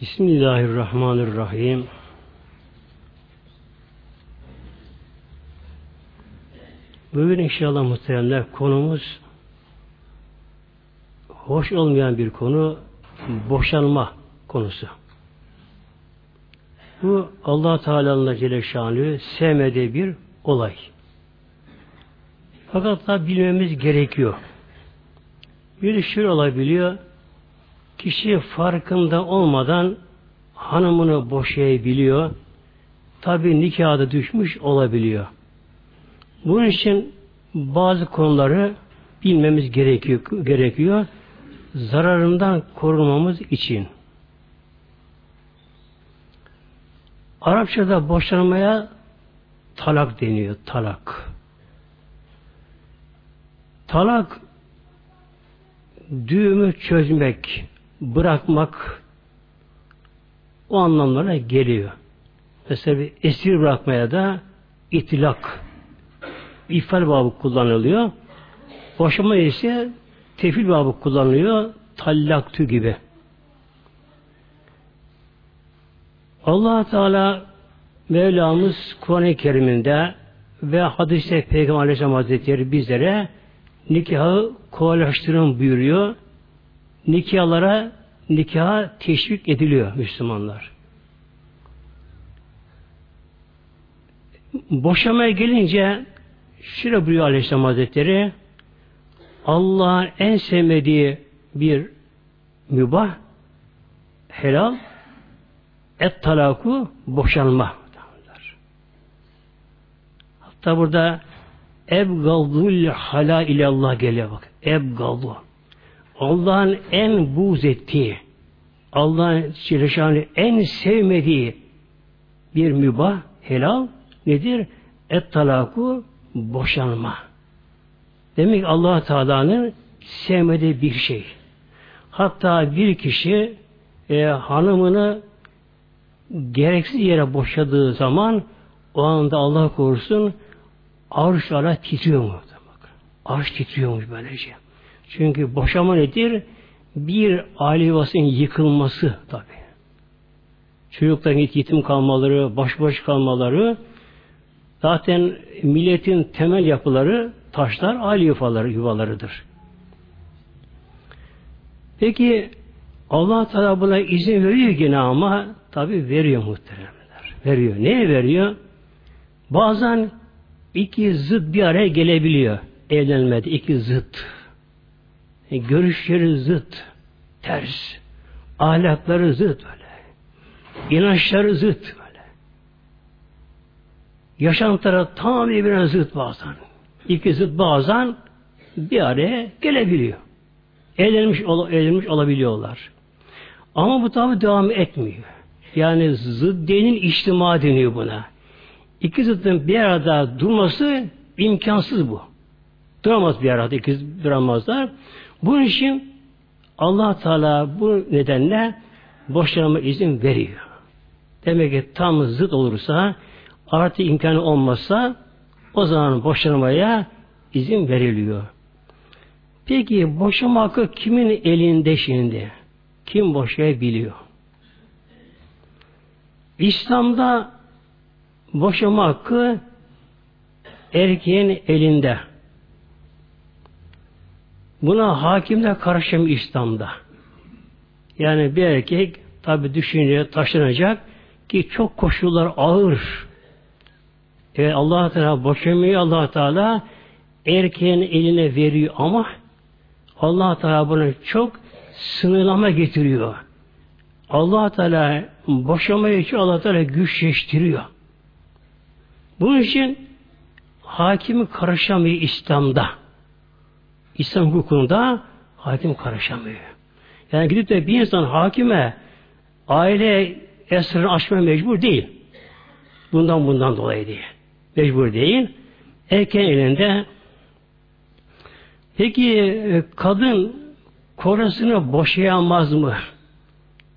Bismillahirrahmanirrahim. Bugün inşallah muhteremler konumuz hoş olmayan bir konu boşanma konusu. Bu allah Teala'nın Celle sevmediği bir olay. Fakat da bilmemiz gerekiyor. Bir şöyle olabiliyor. Kişi farkında olmadan hanımını boşayabiliyor. Tabi nikahda düşmüş olabiliyor. Bunun için bazı konuları bilmemiz gerekiyor, gerekiyor. Zararından korunmamız için. Arapçada boşanmaya talak deniyor. Talak. Talak düğümü çözmek, bırakmak o anlamlara geliyor. Mesela bir esir bırakmaya da itilak ifal babı kullanılıyor. Boşama ise tefil babı kullanılıyor. Tallaktü gibi. allah Teala Mevlamız Kur'an-ı Kerim'inde ve hadiste Peygamber Aleyhisselam Hazretleri bizlere nikahı kolaylaştırın buyuruyor. Nikahlara nikaha teşvik ediliyor Müslümanlar. Boşamaya gelince şöyle buyuruyor Aleyhisselam Hazretleri Allah'ın en sevmediği bir mübah helal et talaku boşanma. Hatta burada ebgadul hala ile Allah geliyor bak. Ebgadu. Allah'ın en buz ettiği, Allah'ın Şirşan'ı en sevmediği bir mübah, helal nedir? Et talaku boşanma. Demek allah Teala'nın sevmediği bir şey. Hatta bir kişi e, hanımını gereksiz yere boşadığı zaman o anda Allah korusun arş ara titriyor mu? Arş titriyormuş böylece. Çünkü boşama nedir? Bir aile yuvasının yıkılması tabi. Çocukların yetim kalmaları, baş baş kalmaları, zaten milletin temel yapıları taşlar aile yuvaları, yuvalarıdır. Peki Allah Teala buna izin veriyor yine ama tabi veriyor muhteremler. Veriyor. Neye veriyor? Bazen iki zıt bir araya gelebiliyor. Evlenmede iki zıt. E, görüşleri zıt. Ters. Ahlakları zıt böyle. İnançları zıt böyle. Yaşantıları tam birbirine zıt bazen. İki zıt bazen bir araya gelebiliyor. Evlenmiş, ol, evlenmiş olabiliyorlar. Ama bu tabi devam etmiyor. Yani zıddenin içtima deniyor buna. İki zıttın bir arada durması imkansız bu. Duramaz bir arada, iki duramazlar. Bunun için allah Teala bu nedenle boşanma izin veriyor. Demek ki tam zıt olursa, artı imkanı olmazsa o zaman boşanmaya izin veriliyor. Peki boşama hakkı kimin elinde şimdi? Kim boşayabiliyor? İslam'da boşama hakkı erkeğin elinde. Buna hakim de karışım İslam'da. Yani bir erkek tabi düşünce taşınacak ki çok koşullar ağır. Evet allah Teala boşamayı allah Teala erkeğin eline veriyor ama allah Teala bunu çok sınırlama getiriyor. allah Teala boşamayı için allah Teala güçleştiriyor. Bunun için hakimi karışamıyor İslam'da. İslam hukukunda hakim karışamıyor. Yani gidip de bir insan hakime aile esrarını açmaya mecbur değil. Bundan bundan dolayı değil. Mecbur değil. Erken elinde peki kadın korasını boşayamaz mı?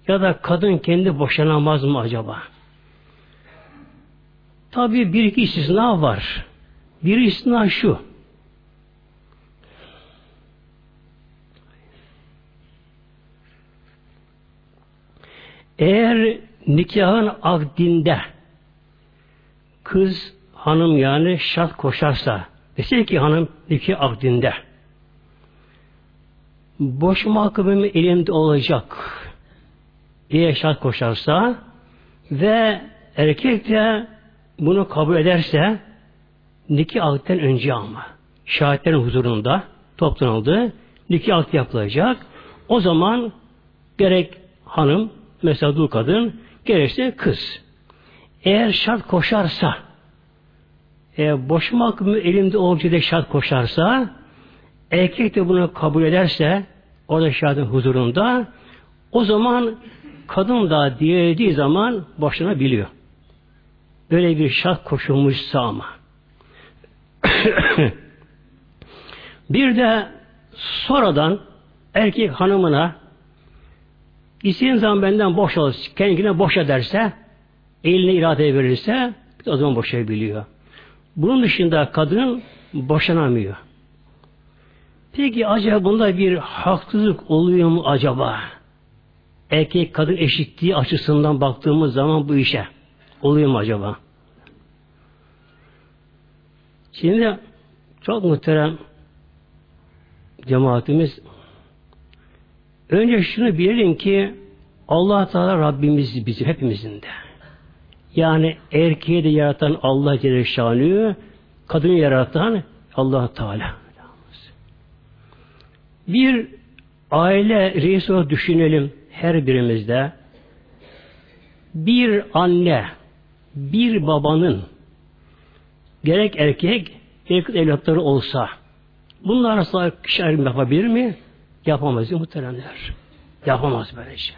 Ya da kadın kendi boşanamaz mı acaba? Tabi bir iki istisna var. Bir istisna şu. Eğer nikahın akdinde kız hanım yani şart koşarsa dese ki hanım nikah akdinde boşma hakkı elimde olacak diye şart koşarsa ve erkek de bunu kabul ederse nikah akdiden önce ama şahitlerin huzurunda toplanıldı. Nikah akdi yapılacak. O zaman gerek hanım mesela dul kadın gerekse kız. Eğer şart koşarsa eğer boşmak mı elimde olacak şart koşarsa erkek de bunu kabul ederse orada şahidin huzurunda o zaman kadın da dilediği zaman boşanabiliyor. Böyle bir şart koşulmuşsa ama. bir de sonradan erkek hanımına istediğin zaman benden boş olur, kendine boş ederse, eline irade verirse o zaman boşayabiliyor. Bunun dışında kadın boşanamıyor. Peki acaba bunda bir haksızlık oluyor mu acaba? Erkek kadın eşitliği açısından baktığımız zaman bu işe oluyor mu acaba? Şimdi çok muhterem cemaatimiz önce şunu bilelim ki Allah Teala Rabbimiz bizim hepimizin de. Yani erkeği de yaratan Allah Celle Şanı, kadını yaratan Allah Teala. Bir aile reis olarak düşünelim her birimizde. Bir anne, bir babanın gerek erkek, gerek evlatları olsa bunlar arasında kişi ayrım yapabilir mi? Yapamaz muhteremler. Yapamaz böyle şey.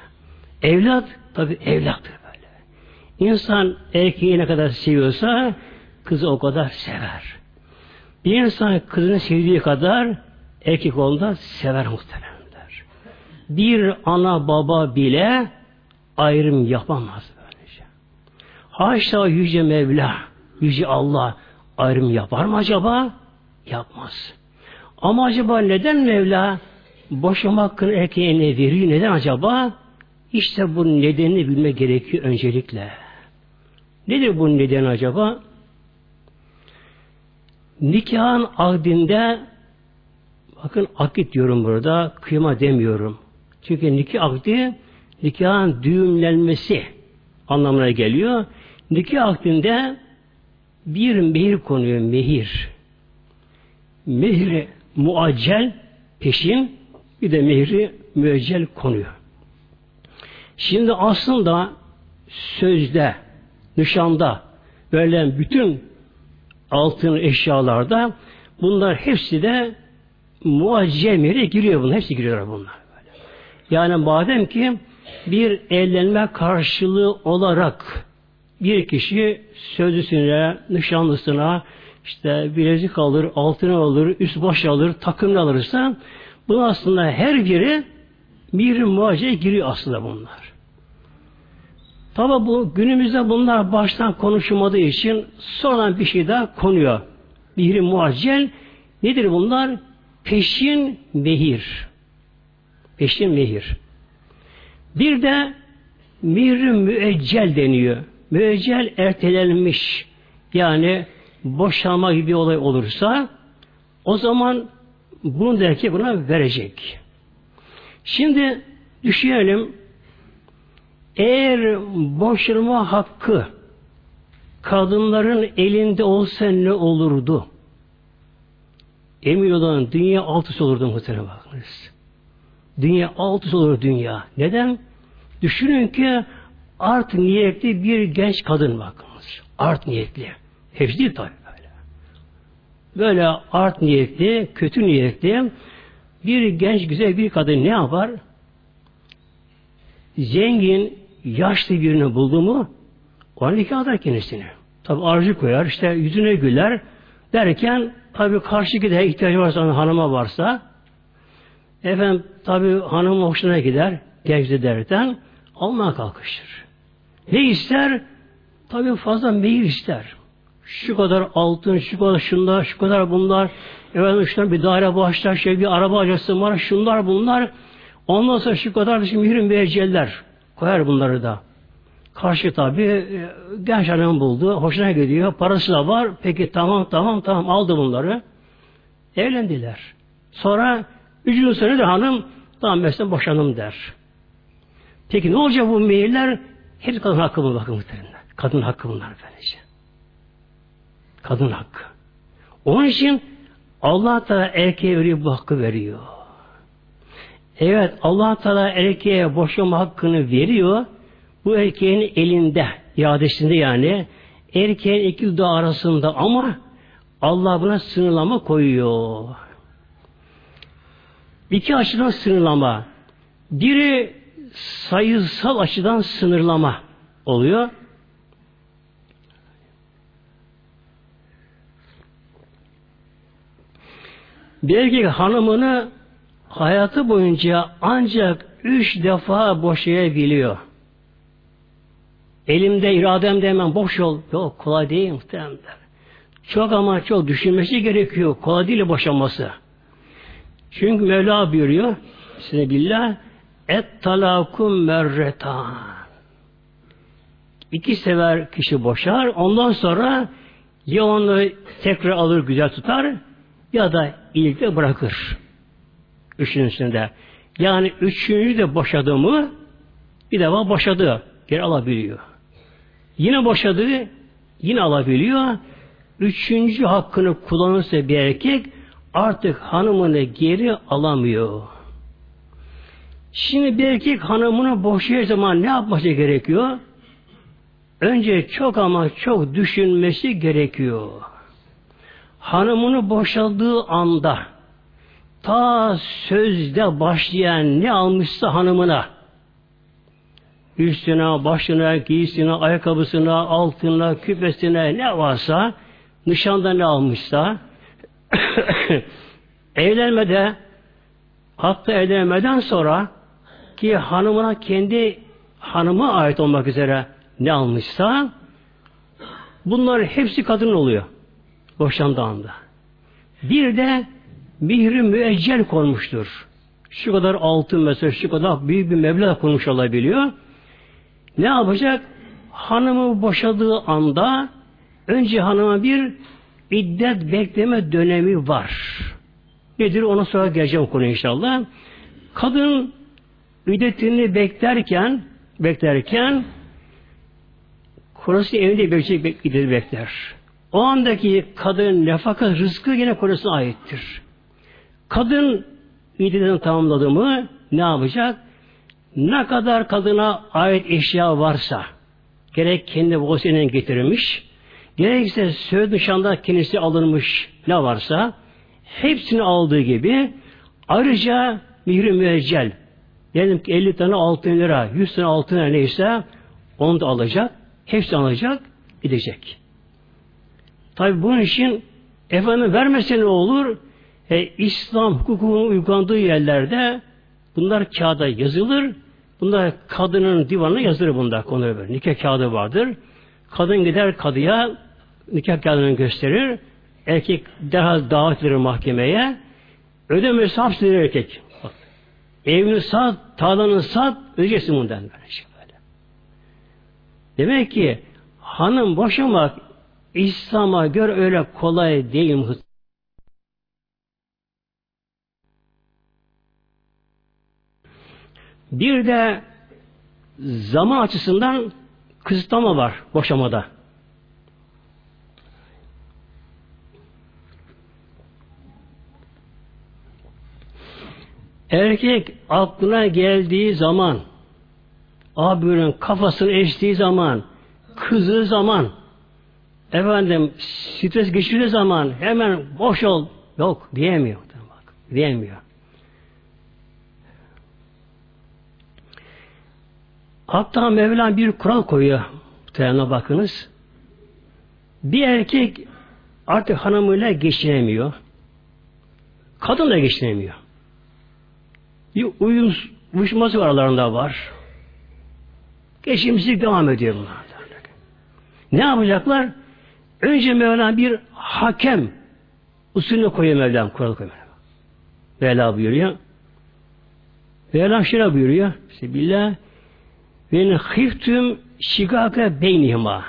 Evlat tabi evlattır böyle. İnsan erkeği ne kadar seviyorsa kızı o kadar sever. Bir insan kızını sevdiği kadar erkek onda sever muhteremler. Bir ana baba bile ayrım yapamaz böylece. Haşa yüce Mevla, yüce Allah ayrım yapar mı acaba? Yapmaz. Ama acaba neden Mevla boşama hakkını erkeğine veriyor? Neden acaba? İşte bu nedenini bilme gerekiyor öncelikle. Nedir bunun nedeni acaba? Nikahın akdinde bakın akit diyorum burada, kıyma demiyorum. Çünkü nikah akdi nikahın düğümlenmesi anlamına geliyor. Nikah akdinde bir mehir konuyor, mehir. Mehri muaccel, peşin, bir de mehri müeccel konuyor. Şimdi aslında sözde, nişanda verilen bütün altın eşyalarda bunlar hepsi de muaccel mehre giriyor bunlar. Hepsi giriyor bunlar. Yani madem ki bir evlenme karşılığı olarak bir kişi sözlüsüne, nişanlısına işte bilezik alır, altını alır, üst baş alır, takım alırsa bu aslında her biri bir muhaceye giriyor aslında bunlar. Tabi bu günümüzde bunlar baştan konuşulmadığı için sonradan bir şey daha konuyor. Bir muaccel nedir bunlar? Peşin mehir. Peşin mehir. Bir de mihri müeccel deniyor. Müeccel ertelenmiş. Yani boşanma gibi olay olursa o zaman bunu da erkek buna verecek. Şimdi düşünelim eğer boşanma hakkı kadınların elinde olsa ne olurdu? Emin olun dünya altısı olurdu muhtemelen bakınız. Dünya altısı olur dünya. Neden? Düşünün ki art niyetli bir genç kadın bakınız. Art niyetli. Hepsi değil tabi böyle. Art niyetli, kötü niyetli bir genç güzel bir kadın ne yapar? Zengin, yaşlı birini buldu mu ona nikah eder kendisini. Tabi arzu koyar, işte yüzüne güler derken tabi karşı gide ihtiyacı varsa hanıma varsa efendim tabi hanım hoşuna gider genç derken almaya kalkışır. Ne ister? Tabi fazla meyil ister. Şu kadar altın, şu kadar şunlar, şu kadar bunlar. Efendim şunlar bir daire bağışlar, şey bir araba acısı var, şunlar bunlar. Ondan sonra şu kadar dışı mihrim vericiler Koyar bunları da. Karşı tabi e, genç hanım buldu. Hoşuna gidiyor. Parası da var. Peki tamam tamam tamam aldı bunları. Evlendiler. Sonra üçüncü sene de hanım tamam mesela boşanım der. Peki ne olacak bu meyiller? Hepsi kadın hakkı mı bakın muhtemelen. Kadın hakkı bunlar böylece. Kadın hakkı. Onun için Allah da erkeğe veriyor bu hakkı veriyor. Evet Allah Teala erkeğe boşanma hakkını veriyor. Bu erkeğin elinde, iadesinde yani erkeğin iki dudağı arasında ama Allah buna sınırlama koyuyor. İki açıdan sınırlama. Biri sayısal açıdan sınırlama oluyor. Bir erkek hanımını hayatı boyunca ancak üç defa boşayabiliyor. Elimde, irademde hemen boş ol. Yok, kolay değil muhtemelen. Çok ama çok düşünmesi gerekiyor. Kolay değil boşanması. Çünkü Mevla buyuruyor, size billah, et talakum merretan. İki sever kişi boşar, ondan sonra ya onu tekrar alır güzel tutar ya da iyilikle bırakır. Üçüncüsünde. Yani üçüncü de boşadı mı bir defa boşadı. Geri alabiliyor. Yine boşadı yine alabiliyor. Üçüncü hakkını kullanırsa bir erkek artık hanımını geri alamıyor. Şimdi bir erkek hanımını boşayacağı zaman ne yapması gerekiyor? Önce çok ama çok düşünmesi gerekiyor. Hanımını boşaldığı anda ta sözde başlayan ne almışsa hanımına üstüne, başına, giysine, ayakkabısına, altına, küpesine ne varsa nişanda ne almışsa evlenmede hatta evlenmeden sonra ki hanımına kendi hanıma ait olmak üzere ne almışsa bunlar hepsi kadın oluyor boşandığı anda. Bir de mihri müeccel konmuştur. Şu kadar altın mesela şu kadar büyük bir meblağ konmuş olabiliyor. Ne yapacak? Hanımı boşadığı anda önce hanıma bir iddet bekleme dönemi var. Nedir? Ona sonra geleceğim konu inşallah. Kadın iddetini beklerken beklerken Kocası evinde bekleyecek iddet bekler. O andaki kadın nefaka rızkı yine kocasına aittir. Kadın iddetini tamamladı mı ne yapacak? Ne kadar kadına ait eşya varsa gerek kendi babasıyla getirilmiş gerekse söz nişanda kendisi alınmış ne varsa hepsini aldığı gibi ayrıca mihri müeccel diyelim ki 50 tane altın lira 100 tane altın lira neyse onu da alacak hepsini alacak gidecek. Tabi bunun için efendim vermese ne olur? E, İslam hukukunun uygulandığı yerlerde bunlar kağıda yazılır. Bunlar kadının divanına yazılır bunda konu böyle. Nikah kağıdı vardır. Kadın gider kadıya nikah kağıdını gösterir. Erkek derhal davet edilir mahkemeye. Ödemesi hapsidir erkek. Bak. Evini sat, tarlanı sat, ödeyeceksin bundan böyle şey. Demek ki hanım boşamak İslam'a göre öyle kolay değil. Bir de zaman açısından kısıtlama var boşamada. Erkek aklına geldiği zaman abinin kafasını eştiği zaman kızdığı zaman efendim stres geçirdiği zaman hemen boş ol yok diyemiyor. Bak, diyemiyor. Hatta Mevla bir kural koyuyor. Muhtemelen bakınız. Bir erkek artık hanımıyla geçinemiyor. Kadın da geçinemiyor. Bir uyum, uyuşması var aralarında var. Geçimsizlik devam ediyor bunlar. Ne yapacaklar? Önce Mevla bir hakem usulünü koyuyor Mevlam, kural koyuyor. Mevla buyuruyor. Mevlam şöyle buyuruyor. Bismillah. Ve in hiftüm şikaka beynihima.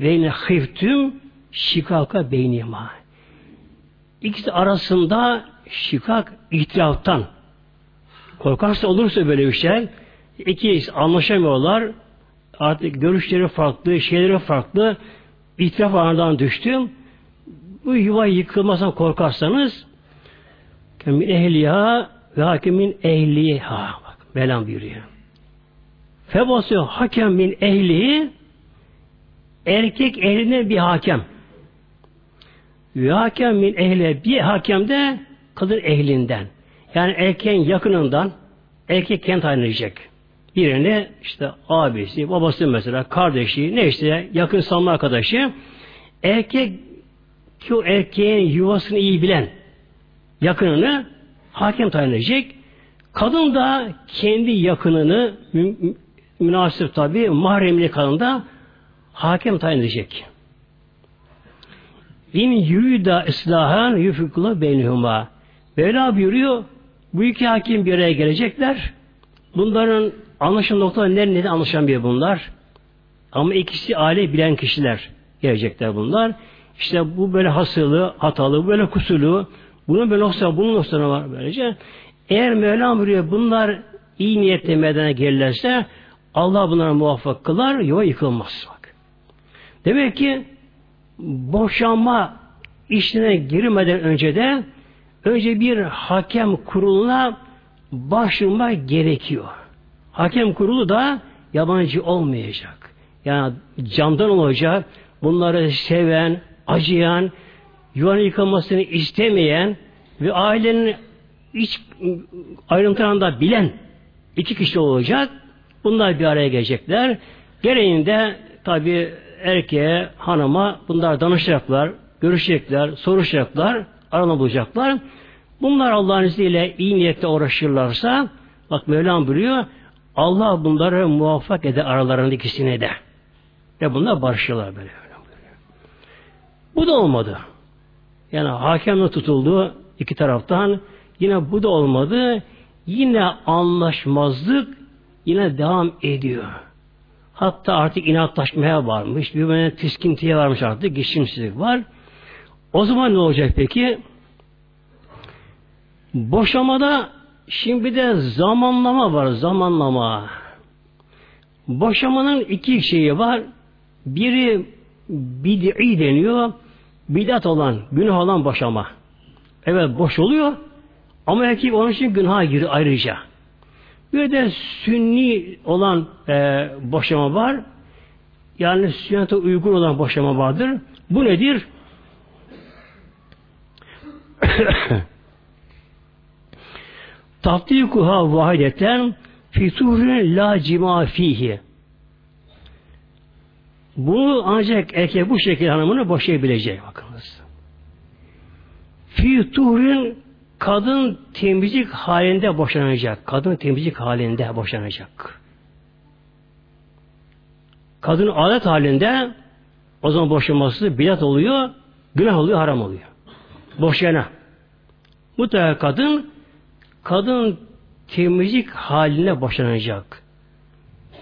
Ve in hiftüm şikaka beynihima. İkisi arasında şikak ihtilaftan korkarsa olursa böyle bir şey iki anlaşamıyorlar artık görüşleri farklı, şeyleri farklı ihtilaf aradan düştüm. Bu yuva yıkılmasından korkarsanız min ehliha ve hakemin ehliha bak Mevlam buyuruyor. Febası hakem min ehlihi erkek ehline bir hakem. Ve hakem min ehle bir hakem de kadın ehlinden. Yani erkeğin yakınından erkek kent ayrılacak. Birine işte abisi, babası mesela, kardeşi, neyse yakın sanma arkadaşı erkek ki o erkeğin yuvasını iyi bilen yakınını hakem tayin edecek. Kadın da kendi yakınını münasip tabi mahremli kadın da hakem tayin edecek. İn yürüda islahan yufikula beynihuma. Mevla buyuruyor bu iki hakim bir araya gelecekler. Bunların anlaşan noktaları nerede anlaşamıyor bunlar. Ama ikisi aile bilen kişiler gelecekler bunlar. İşte bu böyle hasılı, hatalı, böyle kusulu, bunun böyle olsa, bunun olsa var böylece. Eğer Mevlam buyuruyor bunlar iyi niyetle meydana gelirlerse Allah bunlara muvaffak kılar, yuva yıkılmaz. Bak. Demek ki boşanma işine girmeden önce de önce bir hakem kuruluna başvurma gerekiyor. Hakem kurulu da yabancı olmayacak. Yani candan olacak, bunları seven, acıyan, yuvanın yıkılmasını istemeyen ve ailenin iç ayrıntılarında bilen iki kişi olacak. Bunlar bir araya gelecekler. Gereğinde tabi erkeğe, hanıma bunlar danışacaklar, görüşecekler, soruşacaklar, arana bulacaklar. Bunlar Allah'ın izniyle iyi niyetle uğraşırlarsa bak Mevlam buyuruyor Allah bunları muvaffak eder aralarında ikisine de. Ve bunlar barışırlar böyle. Bu da olmadı. Yani hakemle tutuldu iki taraftan. Yine bu da olmadı. Yine anlaşmazlık yine devam ediyor. Hatta artık inatlaşmaya varmış. Birbirine tiskintiye varmış artık. Geçimsizlik var. O zaman ne olacak peki? Boşamada şimdi de zamanlama var. Zamanlama. Boşamanın iki şeyi var. Biri bid'i deniyor. Bidat olan, günah olan boşama. Evet boş oluyor ama erkek onun için günaha giriyor ayrıca. Bir de sünni olan e, boşama var. Yani sünnete uygun olan boşama vardır. Bu nedir? Taftikuha vahideten fiturin la cima fihi. Bunu ancak erkek bu şekilde hanımını boşayabilecek bakınız. Fi tuhrin kadın temizlik halinde boşanacak. Kadın temizlik halinde boşanacak. Kadın adet halinde o zaman boşanması bidat oluyor, günah oluyor, haram oluyor. Boşayana. Mutlaka kadın kadın temizlik haline boşanacak.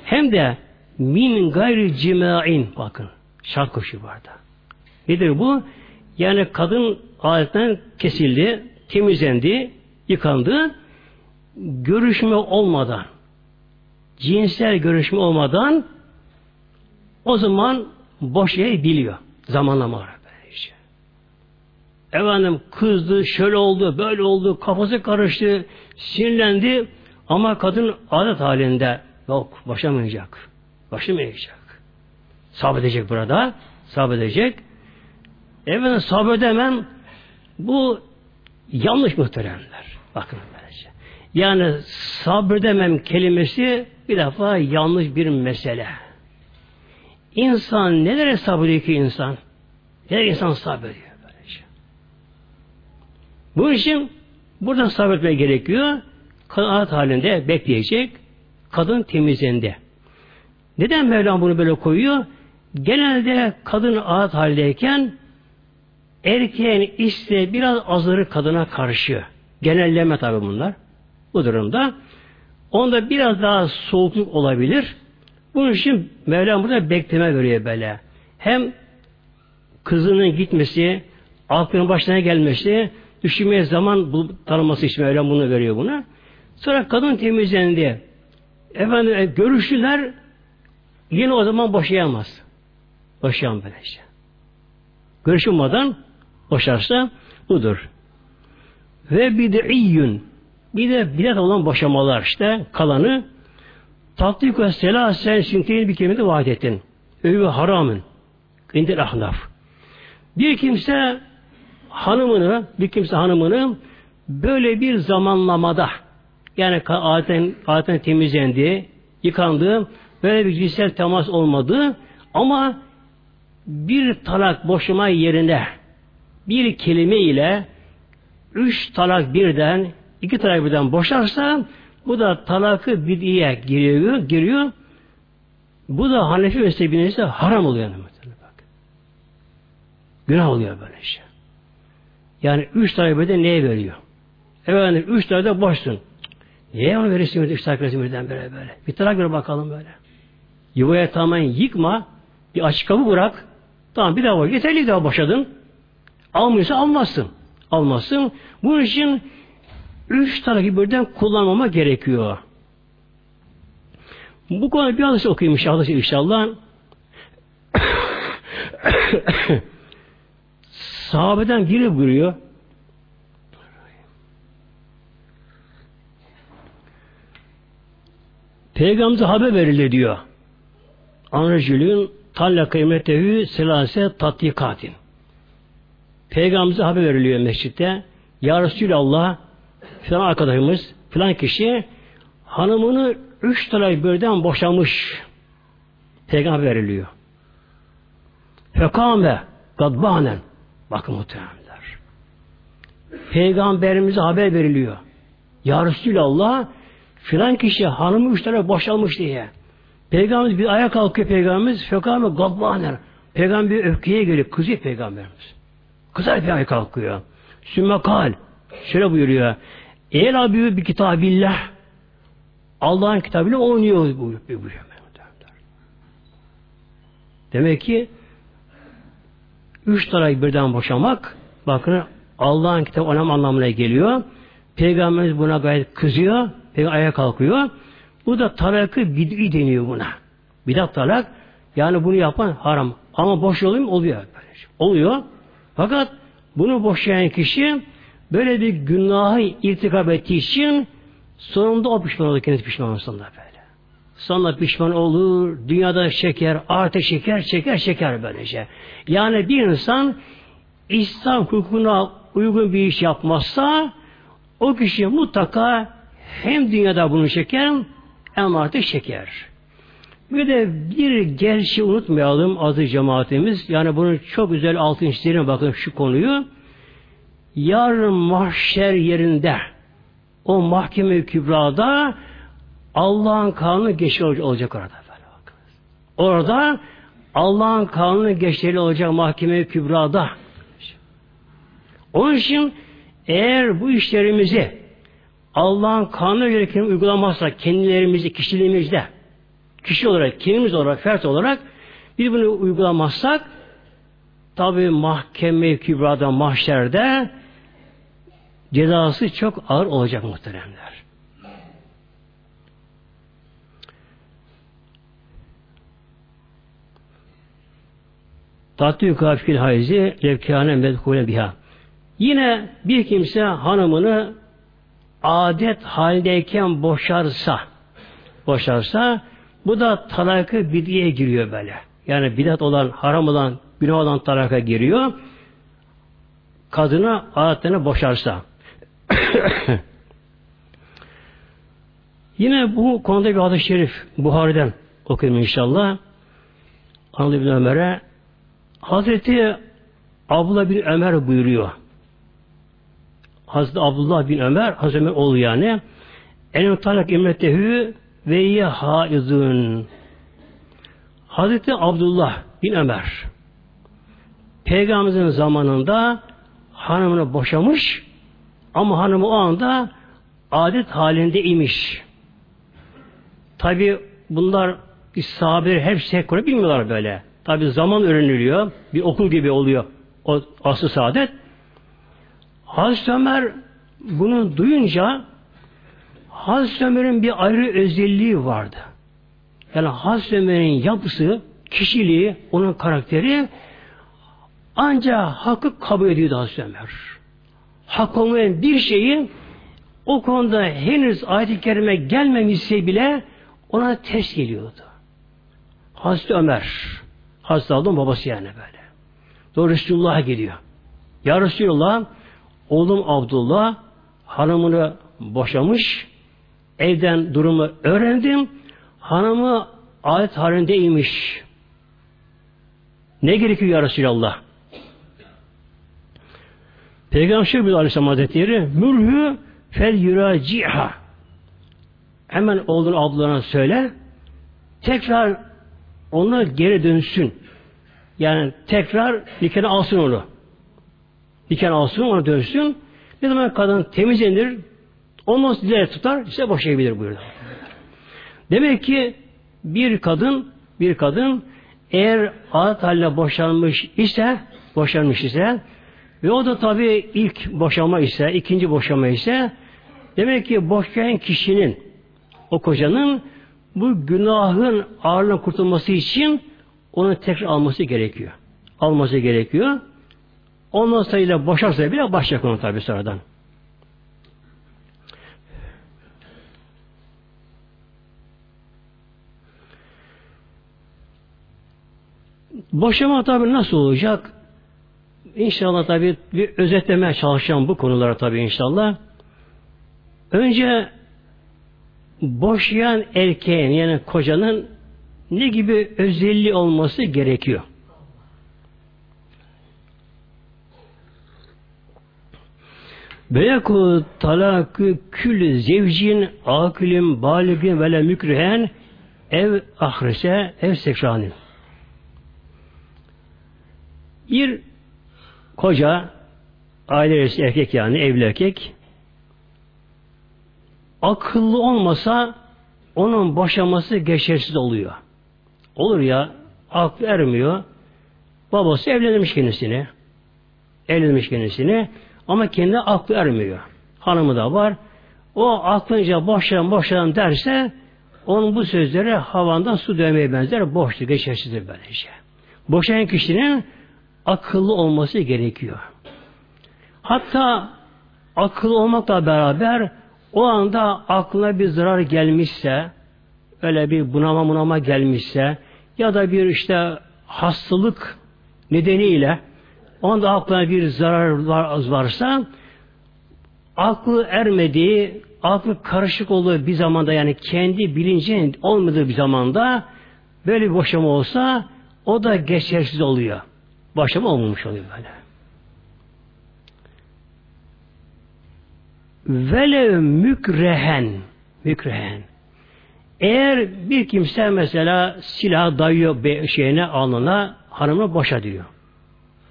Hem de min gayri cimain bakın şart koşu vardı. Nedir bu? Yani kadın adetten kesildi, temizlendi, yıkandı. Görüşme olmadan, cinsel görüşme olmadan o zaman boş biliyor. Zamanlama var. Efendim kızdı, şöyle oldu, böyle oldu, kafası karıştı, sinirlendi ama kadın adet halinde yok, başamayacak. Başlamayacak. Sabredecek burada. Sabredecek. Efendim sabredemem bu yanlış muhteremler. Bakın böylece. Yani sabredemem kelimesi bir defa yanlış bir mesele. İnsan nelere sabrediyor ki insan? Neler insan sabrediyor. Bu için burada sabretmeye gerekiyor. Kadın halinde bekleyecek. Kadın temizliğinde. Neden Mevlam bunu böyle koyuyor? Genelde kadın ağıt haldeyken erkeğin isteği biraz azarı kadına karşı. Genelleme tabi bunlar. Bu durumda. Onda biraz daha soğukluk olabilir. Bunun için Mevlam burada bekleme veriyor böyle. Hem kızının gitmesi, aklının başına gelmesi, düşünmeye zaman tanıması için Mevlam bunu veriyor buna. Sonra kadın temizlendi. Efendim e, görüştüler yine o zaman boşayamaz. Boşayamaz böylece. Görüşülmeden boşarsa budur. Ve bid'iyyün bir de bidat olan boşamalar işte kalanı tatlık ve selasen sünteyin bir kelimede vaat ettin. Övü haramın. İndil ahnaf. Bir kimse hanımını, bir kimse hanımını böyle bir zamanlamada yani adetten, adetten temizlendi, yıkandı, böyle bir cinsel temas olmadı ama bir talak boşama yerine bir kelime ile üç talak birden, iki talak birden boşarsa bu da talakı bid'iye giriyor, giriyor. Bu da Hanefi mezhebine ise haram oluyor. Bak. Günah oluyor böyle şey. Yani üç talak birden neye veriyor? Efendim üç talak da boşsun. Niye onu verirsin üç talak birden böyle böyle? Bir talak ver bakalım böyle. Yuvaya tamamen yıkma, bir açık kapı bırak. Tamam bir daha var. Yeterli daha boşadın. Almıyorsa almazsın. Almazsın. Bunun için üç tane birden kullanmama gerekiyor. Bu konuda bir hadis okuyayım inşallah. inşallah. Sahabeden biri buyuruyor. Peygamberimize haber verildi diyor. Anracülün talla kıymetehü selase tatbikatin. Peygamberimize haber veriliyor mescitte. Ya Resulallah filan arkadaşımız filan kişi hanımını üç tane birden boşamış. Peygamber veriliyor. Fekame gadbanen bakın muhtemelenler. Peygamberimize haber veriliyor. Ya Resulallah filan kişi hanımı üç tane boşalmış diye. Peygamberimiz bir ayağa kalkıyor peygamberimiz. Fekame gadbanen. Peygamber öfkeye geliyor. Kızıyor peygamberimiz. Kızar ayağa kalkıyor. Sümme kal. Şöyle buyuruyor. Eğer abi bir kitabillah Allah'ın kitabıyla oynuyor buyuruyor. Demek ki üç taraf birden boşamak bakın Allah'ın kitabı önem anlamına geliyor. Peygamberimiz buna gayet kızıyor. Peygamber ayağa kalkıyor. Bu da talakı bid'i deniyor buna. Bidat talak. Yani bunu yapan haram. Ama boş olayım oluyor. Oluyor. Fakat bunu boşayan kişi böyle bir günahı irtikap ettiği için sonunda o pişman olur. Kendisi pişman olur sonunda böyle. Sonra pişman olur. Dünyada şeker, artı şeker, şeker, şeker böylece. Yani bir insan İslam hukukuna uygun bir iş yapmazsa o kişi mutlaka hem dünyada bunu şeker hem artık şeker. Bir de bir gerçeği unutmayalım aziz cemaatimiz. Yani bunu çok güzel altın çizelim bakın şu konuyu. Yarın mahşer yerinde o mahkeme kübrada Allah'ın kanunu geçerli olacak orada. Orada Allah'ın kanunu geçerli olacak mahkeme kübrada. Onun için eğer bu işlerimizi Allah'ın kanunu gerekeni uygulamazsak kendilerimizi, kişiliğimizde kişi olarak, kendimiz olarak, fert olarak biz bunu uygulamazsak tabi mahkeme kübrada, mahşerde cezası çok ağır olacak muhteremler. Tatlı kafil hayzi levkâne medhûle biha. Yine bir kimse hanımını adet halindeyken boşarsa boşarsa bu da talakı bid'iye giriyor böyle. Yani bidat olan, haram olan, günah olan talaka giriyor. Kadına adetlerini boşarsa. Yine bu konuda bir hadis-i şerif Buhari'den okuyayım inşallah. Anadolu bin Ömer'e Hazreti Abdullah bin Ömer buyuruyor. Hazreti Abdullah bin Ömer, Hazreti Ömer oğlu yani en talak imretehü ve ye haizun. Hazreti Abdullah bin Ömer Peygamberimizin zamanında hanımını boşamış ama hanımı o anda adet halinde imiş. Tabi bunlar sahabeleri hepsi tek konu bilmiyorlar böyle. Tabi zaman öğreniliyor. Bir okul gibi oluyor o asıl saadet. Hazreti Ömer bunu duyunca Hazreti Ömer'in bir ayrı özelliği vardı. Yani Hazreti Ömer'in yapısı, kişiliği, onun karakteri ancak hakkı kabul ediyordu Hazreti Ömer. Hak olmayan bir şeyi o konuda henüz ayet-i kerime gelmemişse bile ona ters geliyordu. Hazreti Ömer, Hazreti Allah'ın babası yani böyle. Doğru Resulullah'a geliyor. Ya Resulullah, oğlum Abdullah hanımını boşamış, evden durumu öğrendim, hanımı adet halindeymiş. Ne gerekiyor ya Resulallah? Peygamber Şebi Aleyhisselam Hazretleri mülhü fel yuraciha hemen oğlunu ablalarına söyle tekrar ona geri dönsün. Yani tekrar nikahını alsın onu. Nikahını alsın ona dönsün. Ne zaman kadın temizlenir ondan sonra tutar işte boşayabilir buyurdu. Demek ki bir kadın bir kadın eğer adet haline boşanmış ise boşanmış ise ve o da tabi ilk boşanma ise ikinci boşanma ise demek ki boşayan kişinin o kocanın bu günahın ağırlığına kurtulması için onu tekrar alması gerekiyor. Alması gerekiyor. Ondan sonra boşarsa bile başlayacak onu tabi sonradan. Boşama tabi nasıl olacak? İnşallah tabi bir özetlemeye çalışacağım bu konulara tabi inşallah. Önce boşayan erkeğin yani kocanın ne gibi özelliği olması gerekiyor? Beyaku talakı kül zevcin akülün baligin vele mükrihen ev ahrise ev sekranin. Bir koca aile erkek yani evli erkek akıllı olmasa onun boşaması geçersiz oluyor. Olur ya aklı ermiyor. Babası evlenmiş kendisini. Evlenmiş kendisini. Ama kendi aklı ermiyor. Hanımı da var. O aklınca boşan boşan derse onun bu sözleri havandan su dövmeye benzer. Boştu, geçersizdir böylece. Boşayan kişinin akıllı olması gerekiyor. Hatta akıllı olmakla beraber o anda aklına bir zarar gelmişse, öyle bir bunama bunama gelmişse ya da bir işte hastalık nedeniyle o anda aklına bir zarar var, varsa aklı ermediği, aklı karışık olduğu bir zamanda yani kendi bilincinin olmadığı bir zamanda böyle bir boşama olsa o da geçersiz oluyor. Boşama olmamış oluyor böyle. Velev mükrehen mükrehen eğer bir kimse mesela silah dayıyor şeyine alnına hanımı boşa diyor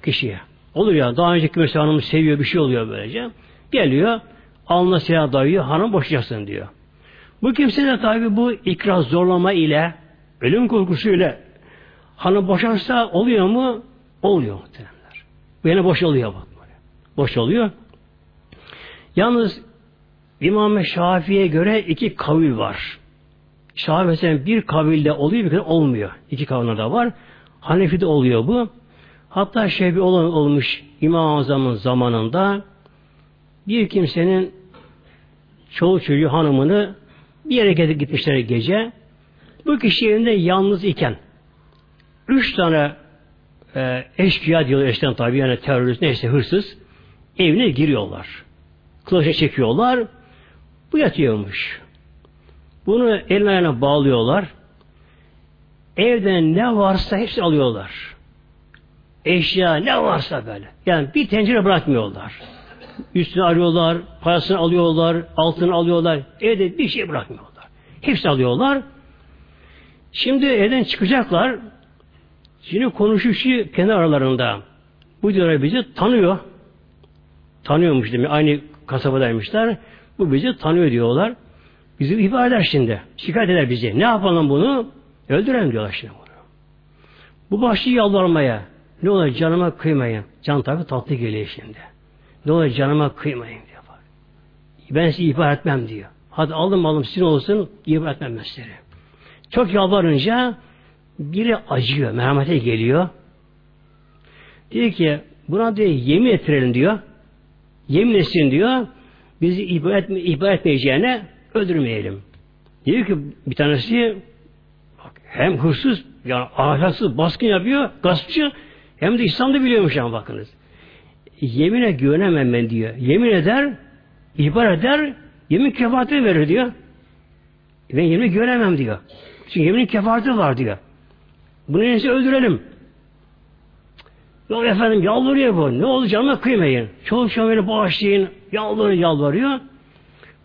kişiye. Olur ya daha önceki mesela hanımı seviyor bir şey oluyor böylece. Geliyor alnına silah dayıyor hanım boşayacaksın diyor. Bu kimse de tabi bu ikra zorlama ile ölüm korkusuyla hanım boşarsa oluyor mu? Oluyor muhtemelenler. Yine boş oluyor bak. Boş oluyor. Yalnız İmam Şafii'ye göre iki kavil var. Şafii mesela bir kavilde oluyor bir kere olmuyor. İki kavilde var. Hanefi'de oluyor bu. Hatta şey bir olan olmuş İmam Azam'ın zamanında bir kimsenin çoğu çocuğu hanımını bir yere gidip gitmişler gece. Bu kişi evinde yalnız iken üç tane e, eşkıya diyorlar eşten tabi yani terörist neyse hırsız evine giriyorlar. Kılıçla çekiyorlar. Bu yatıyormuş. Bunu eline ayağına bağlıyorlar. Evde ne varsa hepsi alıyorlar. Eşya ne varsa böyle. Yani bir tencere bırakmıyorlar. Üstünü arıyorlar, parasını alıyorlar, altını alıyorlar. Evde bir şey bırakmıyorlar. Hepsi alıyorlar. Şimdi evden çıkacaklar. Şimdi konuşuşu kendi aralarında. Bu diyorlar bizi tanıyor. Tanıyormuş demek. Aynı kasabadaymışlar. Bu bizi tanıyor diyorlar. Bizi ihbar eder şimdi. Şikayet eder bizi. Ne yapalım bunu? Öldürelim diyorlar şimdi bunu. Bu başlıyor yalvarmaya. Ne olur canıma kıymayın. Can tabi tatlı geliyor şimdi. Ne olur canıma kıymayın diyor. Ben sizi ihbar etmem diyor. Hadi aldım aldım sizin olsun ihbar etmem size. Çok yalvarınca biri acıyor. Merhamete geliyor. Diyor ki buna diyor yemin ettirelim diyor. Yemin etsin diyor. Bizi ihbar, etme, ihbar etmeyeceğine öldürmeyelim. Diyor ki bir tanesi bak, hem hırsız yani ahlaksız baskın yapıyor, gaspçı hem de İslam'da biliyormuş ama bakınız. Yemine güvenemem ben diyor. Yemin eder, ihbar eder, yemin kefaretini verir diyor. Ben yemini güvenemem diyor. Çünkü yeminin kefareti var diyor. Bunu neyse öldürelim. Yok efendim yalvarıyor bu. Ne oldu canıma kıymayın. Çoğu çoğu beni bağışlayın. Yalvarıyor yalvarıyor.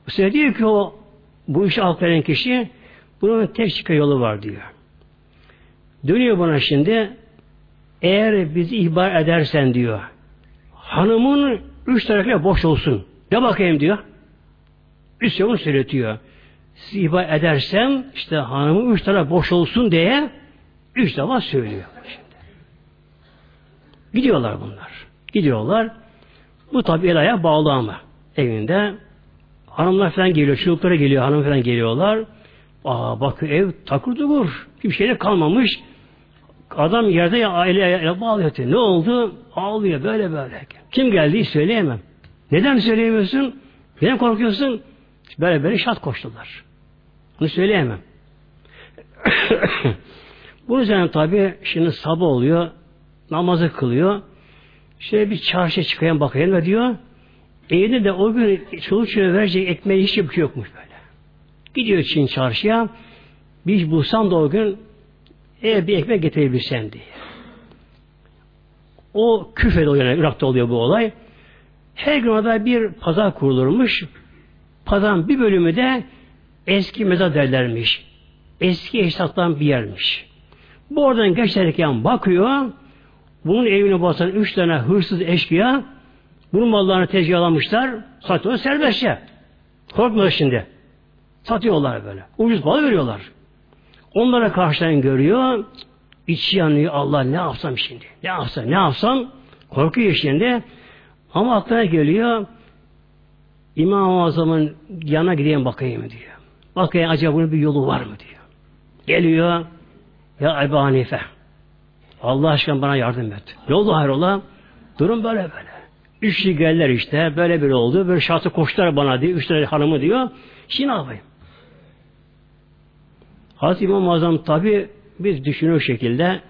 Bu sefer diyor ki o bu işi alt veren kişi bunun tek çıkar yolu var diyor. Dönüyor buna şimdi eğer bizi ihbar edersen diyor hanımın üç tarafıyla boş olsun. Ne bakayım diyor. Üst yolunu söyletiyor. Sizi ihbar edersem işte hanımın üç taraf boş olsun diye üç defa söylüyor. Gidiyorlar bunlar. Gidiyorlar. Bu tabi el ayağa bağlı ama evinde. Hanımlar falan geliyor, çocuklara geliyor, hanım falan geliyorlar. Aa bak ev takır tukur. Hiçbir şeyde kalmamış. Adam yerde ya aile ayağıyla bağlıyor. Ne oldu? Ağlıyor böyle böyle. Kim geldi söyleyemem. Neden söyleyemiyorsun? Neden korkuyorsun? Böyle böyle şat koştular. Bunu söyleyemem. Bu yüzden tabi şimdi sabah oluyor. Namazı kılıyor. Şöyle bir çarşıya çıkayım bakayım ve diyor evde de o gün çoluk çocuğa verecek ekmeği hiç şey yokmuş böyle. Gidiyor Çin çarşıya bir iş bulsam da o gün eğer bir ekmek getirebilsem diye. O küfede oluyor, yani Irak'ta oluyor bu olay. Her gün orada bir pazar kurulurmuş. Pazarın bir bölümü de eski mezar derlermiş. Eski eşyattan bir yermiş. Bu oradan geçerken bakıyor, bunun evine basan üç tane hırsız eşkıya, bunun mallarını tezgahlamışlar, satıyor serbestçe. Korkmuyor şimdi. Satıyorlar böyle. Ucuz mal veriyorlar. Onlara karşıdan görüyor, içi yanıyor. Allah ne yapsam şimdi? Ne yapsam? Ne yapsam? Korkuyor şimdi. Ama aklına geliyor, İmam-ı Azam'ın yanına gideyim bakayım diyor. Bakayım acaba bunun bir yolu var mı diyor. Geliyor, ya Ebu Hanife, Allah aşkına bana yardım et. Ne oldu hayrola? Durum böyle böyle. Üçlü geller işte, böyle bir oldu. Böyle şartı koştular bana diyor. Üç tane hanımı diyor. Şimdi ne yapayım? Hazreti İmam Azam tabi biz düşünüyor şekilde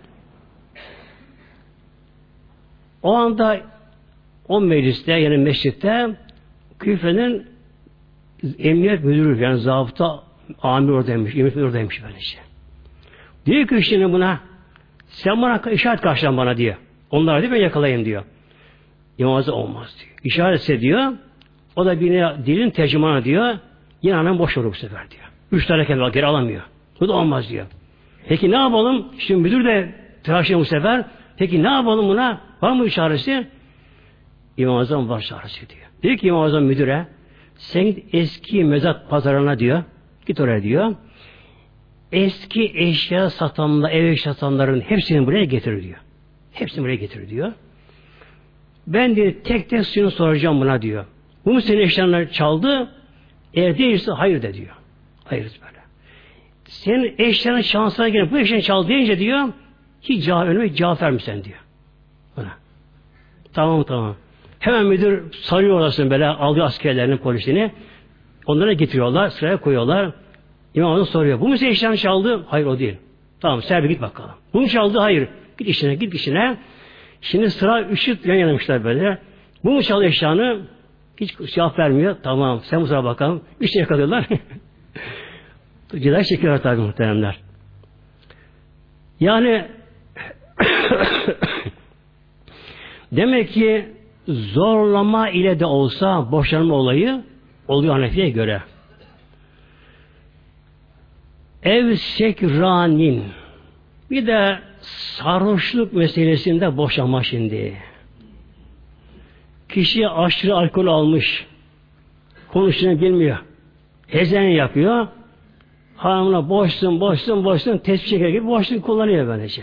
o anda o mecliste yani mescitte küfenin emniyet müdürü yani zabıta amir oradaymış, emniyet müdürü oradaymış böylece. Diyor ki şimdi buna sen bana işaret karşılan bana diyor. Onlar diyor ben yakalayayım diyor. İmam Azam olmaz diyor. İşaretse diyor o da bir dilin tercümanı diyor. Yine anam boş olur bu sefer diyor. Üç tane kendi geri alamıyor. Bu da olmaz diyor. Peki ne yapalım? Şimdi müdür de tıraşıyor bu sefer. Peki ne yapalım buna? Var mı çaresi? İmam Azam var çaresi diyor. Diyor ki İmam Azam müdüre sen eski mezat pazarına diyor. Git oraya diyor. Eski eşya satanlar, ev eşya satanların hepsini buraya getir diyor. Hepsini buraya getir diyor. Ben de tek tek şunu soracağım buna diyor. Bu mu senin eşyalarını çaldı? Eğer değilse hayır de diyor. Hayır böyle. Senin eşyanın şansına gelip bu eşyanı çal deyince diyor hiç cevap önüme cevap vermişsen diyor. Buna. Tamam tamam. Hemen müdür sarıyor orasını böyle alıyor askerlerini polisini. Onlara getiriyorlar sıraya koyuyorlar. İmam onu soruyor. Bu mu senin eşyanı çaldı? Hayır o değil. Tamam sen bir git bakalım. Bu mu çaldı? Hayır. Git işine git işine. Şimdi sıra üçü yan yanamışlar böyle. Bu mu çaldı eşyanı? Hiç cevap vermiyor. Tamam sen bu sıra bakalım. Üçü yakalıyorlar. Ceza çekiyorlar tabi muhteremler. Yani demek ki zorlama ile de olsa boşanma olayı oluyor Hanefi'ye göre. Ev sekranin bir de sarhoşluk meselesinde boşanma şimdi. Kişi aşırı alkol almış. Konuştuğunu bilmiyor. Ezen yapıyor. Hanımına boşsun, boşsun, boşsun, tespih çeker gibi boşsun kullanıyor böylece.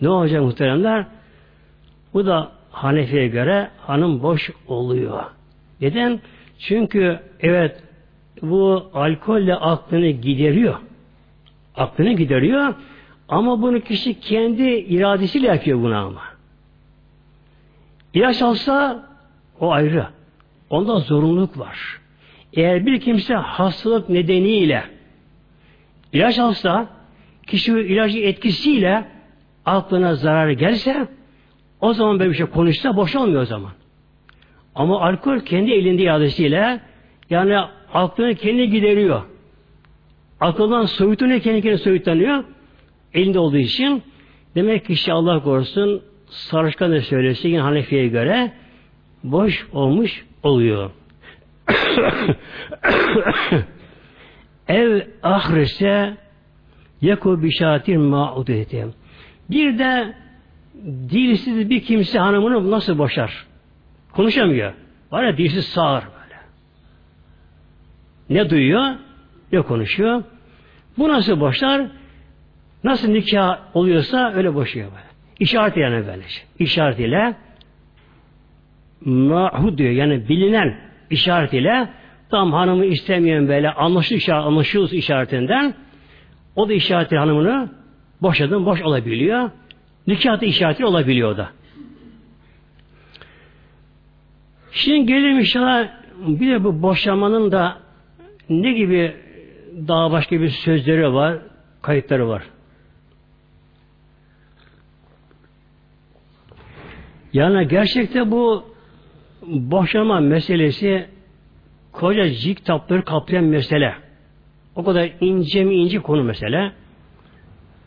Ne olacak muhteremler? Bu da Hanefi'ye göre hanım boş oluyor. Neden? Çünkü evet bu alkolle aklını gideriyor. Aklını gideriyor ama bunu kişi kendi iradesiyle yapıyor bunu ama. İlaç alsa o ayrı. Onda zorunluluk var. Eğer bir kimse hastalık nedeniyle ilaç alsa kişi ilacı etkisiyle aklına zarar gelse o zaman böyle bir şey konuşsa boş olmuyor o zaman. Ama alkol kendi elinde iadesiyle yani aklını kendi gideriyor. Aklından soyutunuyor, kendi kendine soyutlanıyor. Elinde olduğu için demek ki işte Allah korusun sarışkan da söylesin yine Hanefi'ye göre boş olmuş oluyor. Ev ahrise yeku bişatir ma'udeti. Bir de dilsiz bir kimse hanımını nasıl boşar? Konuşamıyor. Var ya dilsiz sağır böyle. Ne duyuyor? Ne konuşuyor? Bu nasıl boşar? Nasıl nikah oluyorsa öyle boşuyor böyle. İşaret yani böyle. İşaret ile mahud diyor. Yani bilinen işaret ile tam hanımı istemeyen böyle anlaşılır işaret, anlaşılır işaretinden o da işareti hanımını boşadın boş olabiliyor. Nikahta işareti olabiliyor da. Şimdi gelelim inşallah bir de bu boşamanın da ne gibi daha başka bir sözleri var, kayıtları var. Yani gerçekte bu boşama meselesi koca cik kitapları kaplayan mesele. O kadar ince mi ince konu mesele.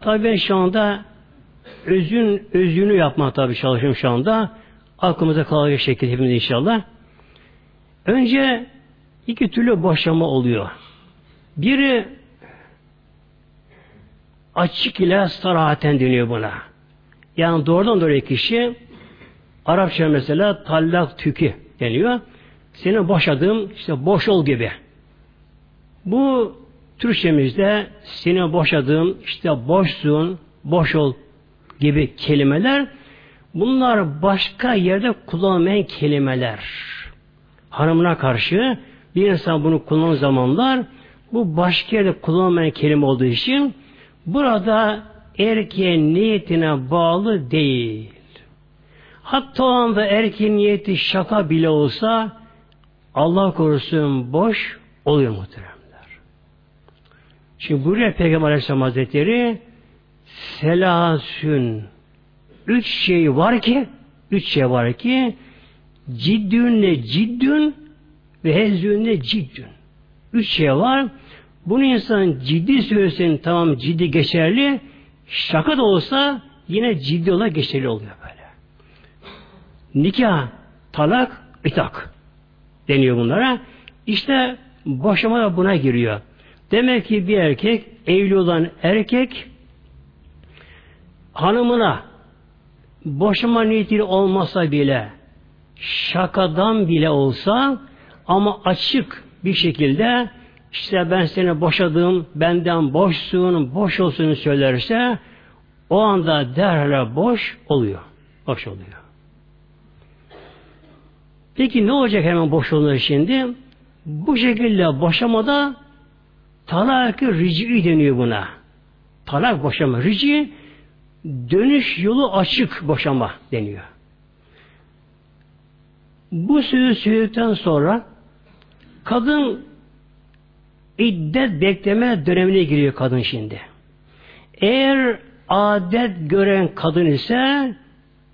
Tabii ben şu anda özün özünü yapmak tabii çalışıyorum şu anda. Aklımıza kalacak şekilde hepimiz inşallah. Önce iki türlü boşama oluyor. Biri açık ile sarahaten deniyor buna. Yani doğrudan doğruya kişi Arapça mesela tallak tükü deniyor. Seni boşadım işte boş ol gibi. Bu Türkçemizde seni boşadım işte boşsun, boş ol gibi kelimeler bunlar başka yerde kullanılmayan kelimeler. Hanımına karşı bir insan bunu kullanır zamanlar bu başka yerde kullanılmayan kelime olduğu için burada erkeğin niyetine bağlı değil. Hatta o anda erkeğin niyeti şaka bile olsa Allah korusun boş oluyor muhteremler. Şimdi buraya Peygamber Aleyhisselam Hazretleri selasün üç şey var ki üç şey var ki ciddünle ciddün ve hezünle ciddün. Üç şey var. Bunu insan ciddi söylesin tamam ciddi geçerli. Şaka da olsa yine ciddi olarak geçerli oluyor böyle. Nikah, talak, itak deniyor bunlara. İşte boşama da buna giriyor. Demek ki bir erkek, evli olan erkek hanımına boşama niyeti olmasa bile şakadan bile olsa ama açık bir şekilde işte ben seni boşadım, benden boşsun, boş olsun söylerse o anda derhal boş oluyor. Boş oluyor. Peki ne olacak hemen boş olunca şimdi? Bu şekilde boşamada talak-ı rici deniyor buna. Talak boşama. Rici dönüş yolu açık boşama deniyor. Bu sözü söyledikten sonra kadın iddet bekleme dönemine giriyor kadın şimdi. Eğer adet gören kadın ise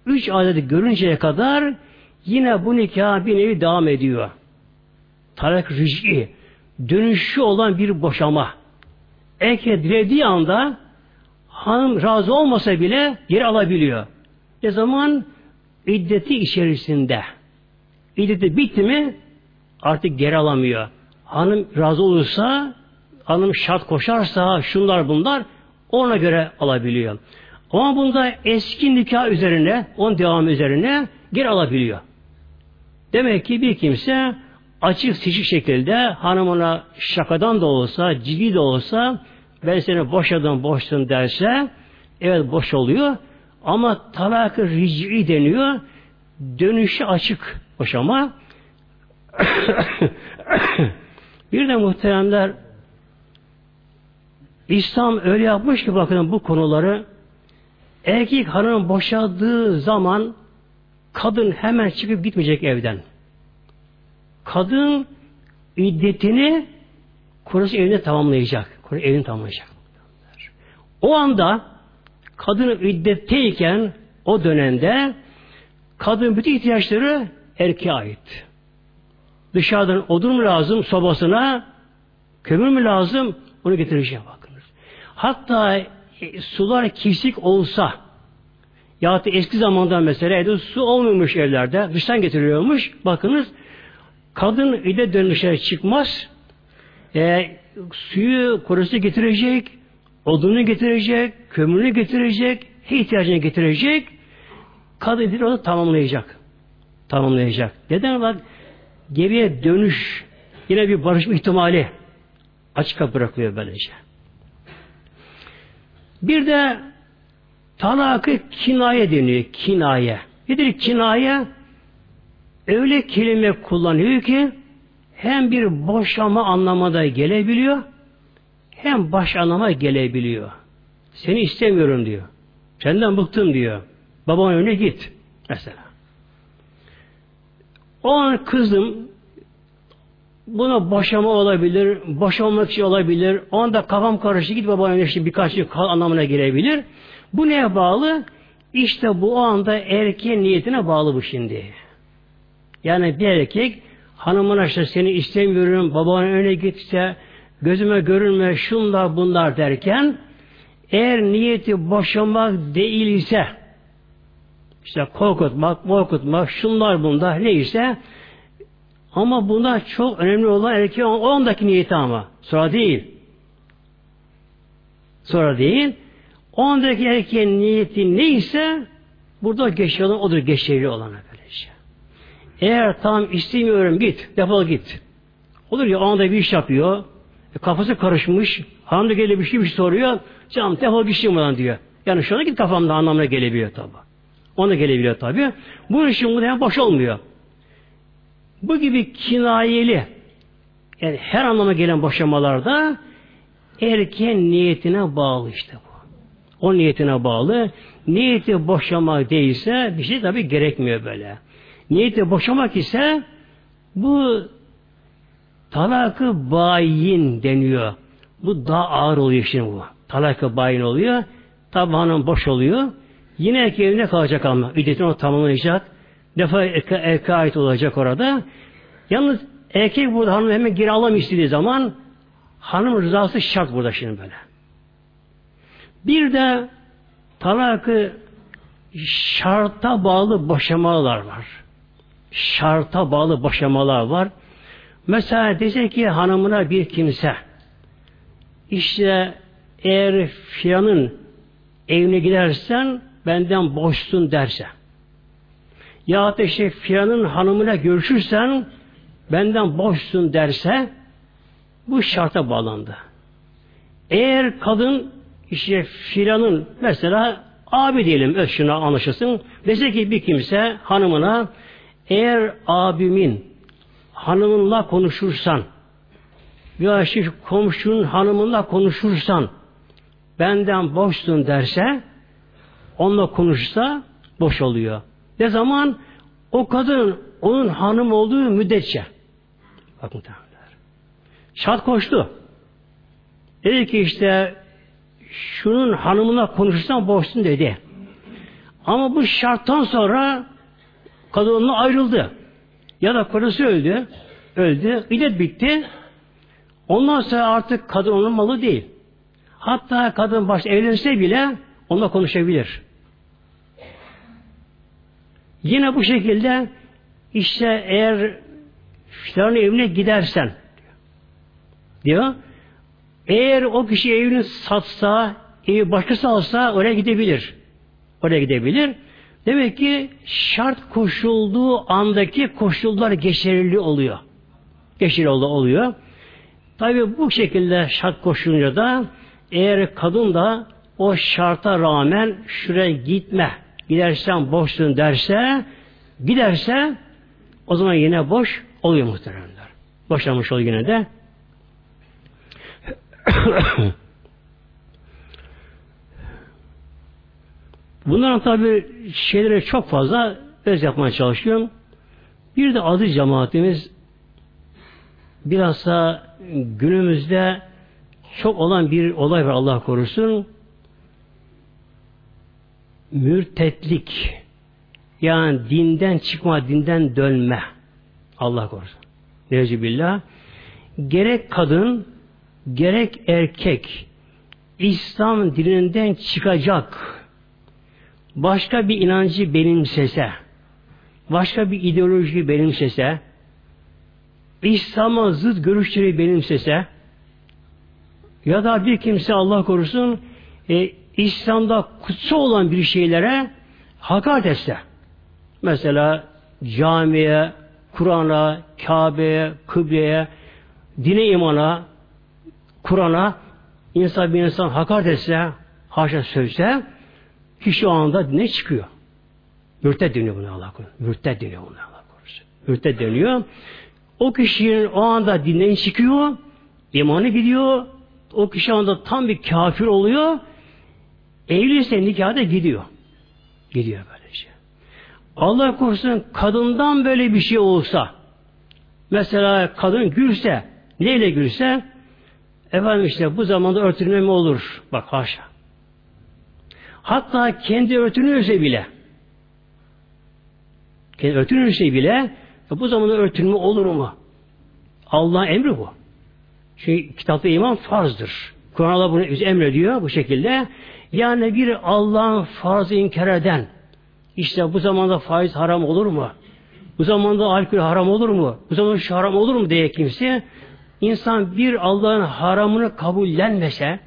üç adeti görünceye kadar yine bu nikah bir nevi devam ediyor. Talak ric'i dönüşü olan bir boşama. Erkek dilediği anda hanım razı olmasa bile geri alabiliyor. Ne zaman? iddeti içerisinde. İddeti bitti mi artık geri alamıyor. Hanım razı olursa, hanım şart koşarsa, şunlar bunlar ona göre alabiliyor. Ama bunda eski nikah üzerine, on devam üzerine geri alabiliyor. Demek ki bir kimse açık seçik şekilde hanımına şakadan da olsa, ciddi de olsa ben seni boşadım, boşsun derse evet boş oluyor. Ama talak-ı ric'i deniyor. Dönüşü açık boşama. bir de muhteremler İslam öyle yapmış ki bakın bu konuları erkek hanım boşadığı zaman kadın hemen çıkıp gitmeyecek evden. Kadın iddetini korusu evinde tamamlayacak. Korusu evini tamamlayacak. O anda kadın iddetteyken o dönemde kadın bütün ihtiyaçları erkeğe ait. Dışarıdan odun mu lazım sobasına, kömür mü lazım onu getireceğim bakınız. Hatta e, sular kesik olsa ya da eski zamanda mesela evde su olmuyormuş evlerde dıştan getiriyormuş. Bakınız kadın ide dönüşe çıkmaz e, suyu korusu getirecek odunu getirecek, kömürünü getirecek, ihtiyacını getirecek, kadın onu tamamlayacak. Tamamlayacak. Neden bak geriye dönüş yine bir barışma ihtimali açık bırakılıyor böylece. Bir de talakı kinaye deniyor. Kinaye. Nedir kinaye? Öyle kelime kullanıyor ki hem bir boşama anlamada gelebiliyor hem baş anlama gelebiliyor. Seni istemiyorum diyor. Senden bıktım diyor. Babanın önüne git. Mesela. O an kızım buna boşama olabilir, boşanmak için olabilir. O anda kafam karıştı git önüne işte birkaç yıl kal anlamına gelebilir. Bu neye bağlı? İşte bu o anda erkeğin niyetine bağlı bu şimdi. Yani bir erkek hanımına işte seni istemiyorum, babanın önüne git işte gözüme görünme şunlar bunlar derken eğer niyeti boşamak değilse işte korkutmak, korkutmak, şunlar bunlar neyse ama bunlar çok önemli olan erkeğin o andaki niyeti ama. Sonra değil. Sonra değil. O andaki erkeğin niyeti neyse burada geçerli olan odur geçerli olan böylece. Eğer tam istemiyorum git, defol git. Olur ya o anda bir iş yapıyor. E, kafası karışmış. Hanım da gelip bir şey, bir şey soruyor. Canım defol bir şey buradan diyor. Yani şu git kafamda anlamına gelebiliyor tabi. Ona gelebiliyor tabi. Bu işin bu boş olmuyor. Bu gibi kinayeli yani her anlama gelen boşamalarda erken niyetine bağlı işte bu. O niyetine bağlı. Niyeti boşamak değilse bir şey tabi gerekmiyor böyle. Niyeti boşamak ise bu Talakı bayin deniyor. Bu daha ağır oluyor şimdi bu. Talakı bayin oluyor. Tabi hanım boş oluyor. Yine erkeği evine kalacak ama. İddetini o tamamlayacak. Defa erkeğe erke ait olacak orada. Yalnız erkek burada hanım hemen geri alam istediği zaman hanım rızası şart burada şimdi böyle. Bir de talakı şarta bağlı boşamalar var. Şarta bağlı boşamalar var. Mesela dese ki hanımına bir kimse işte eğer filanın evine gidersen benden boşsun derse ya da işte filanın hanımıyla görüşürsen benden boşsun derse bu şarta bağlandı. Eğer kadın işte filanın mesela abi diyelim şuna anlaşılsın. Dese ki bir kimse hanımına eğer abimin hanımınla konuşursan veya işte komşunun hanımınla konuşursan benden boşsun derse onunla konuşsa boş oluyor. Ne zaman? O kadın onun hanım olduğu müddetçe. Bakın tanrılar. Şart koştu. Dedi ki işte şunun hanımına konuşursan boşsun dedi. Ama bu şarttan sonra kadın onunla ayrıldı. Ya da karısı öldü. Öldü. İddet bitti. Ondan sonra artık kadın onun malı değil. Hatta kadın başta evlense bile onunla konuşabilir. Yine bu şekilde işte eğer filanın evine gidersen diyor. Eğer o kişi evini satsa, evi başkası alsa oraya gidebilir. Oraya gidebilir. Demek ki şart koşulduğu andaki koşullar geçerli oluyor. Eşit oluyor. Tabi bu şekilde şart koşulunca da eğer kadın da o şarta rağmen şuraya gitme, gidersen boşsun derse, giderse o zaman yine boş oluyor muhteremler. Boşanmış oluyor yine de. Bunların tabi şeyleri çok fazla öz yapmaya çalışıyorum. Bir de aziz cemaatimiz bilhassa günümüzde çok olan bir olay var Allah korusun. Mürtetlik. Yani dinden çıkma, dinden dönme. Allah korusun. Neuzubillah. Gerek kadın, gerek erkek İslam dininden çıkacak başka bir inancı benimsese başka bir ideoloji benimsese İslam'a zıt görüşleri benimsese ya da bir kimse Allah korusun e, İslam'da kutsu olan bir şeylere hakaret etse mesela camiye, Kur'an'a, Kabe'ye, kıbleye, dine imana, Kur'an'a insan bir insan hakaret etse, haşa sövse, kişi o anda dine çıkıyor. Mürted deniyor buna Allah korusun. Mürted deniyor buna Allah korusun. Mürted deniyor. O kişinin o anda dinden çıkıyor, imanı gidiyor, o kişi anda tam bir kafir oluyor, evliyse nikahda gidiyor. Gidiyor böylece. Allah korusun kadından böyle bir şey olsa, mesela kadın gülse, neyle gülse, efendim işte bu zamanda örtülme mi olur? Bak haşa. Hatta kendi örtünüyorsa bile, kendi örtünüyorsa bile, bu zamanda örtünme olur mu? Allah'ın emri bu. Çünkü kitapta iman farzdır. Kur'an Allah bunu emrediyor bu şekilde. Yani bir Allah'ın farzı inkar eden, işte bu zamanda faiz haram olur mu? Bu zamanda alkol haram olur mu? Bu zamanda şu haram olur mu diye kimse insan bir Allah'ın haramını kabullenmese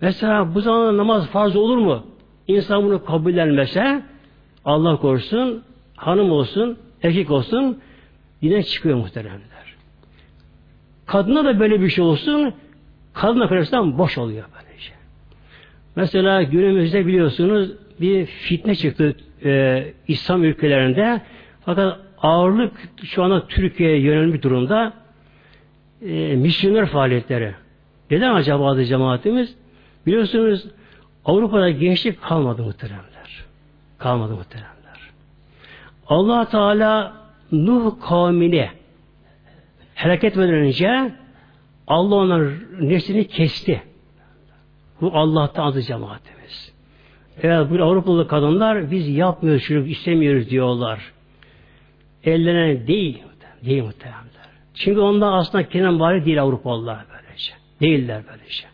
mesela bu zamanda namaz farz olur mu? İnsan bunu kabullenmese Allah korusun hanım olsun erkek olsun yine çıkıyor muhteremler. Kadına da böyle bir şey olsun kadına karşısından boş oluyor. Mesela günümüzde biliyorsunuz bir fitne çıktı e, İslam ülkelerinde fakat ağırlık şu anda Türkiye'ye yönelmiş durumda e, misyoner faaliyetleri. Neden acaba adı cemaatimiz? Biliyorsunuz Avrupa'da gençlik kalmadı muhteremler. Kalmadı muhteremler. allah Teala Nuh kavmini hareket etmeden önce Allah onların neslini kesti. Bu Allah'tan adı cemaatimiz. Evet bu Avrupalı kadınlar biz yapmıyoruz şunu istemiyoruz diyorlar. Ellerine değil, değil muhtemelen. Çünkü onlar aslında kendi bari değil Avrupalılar böylece. Değiller böylece.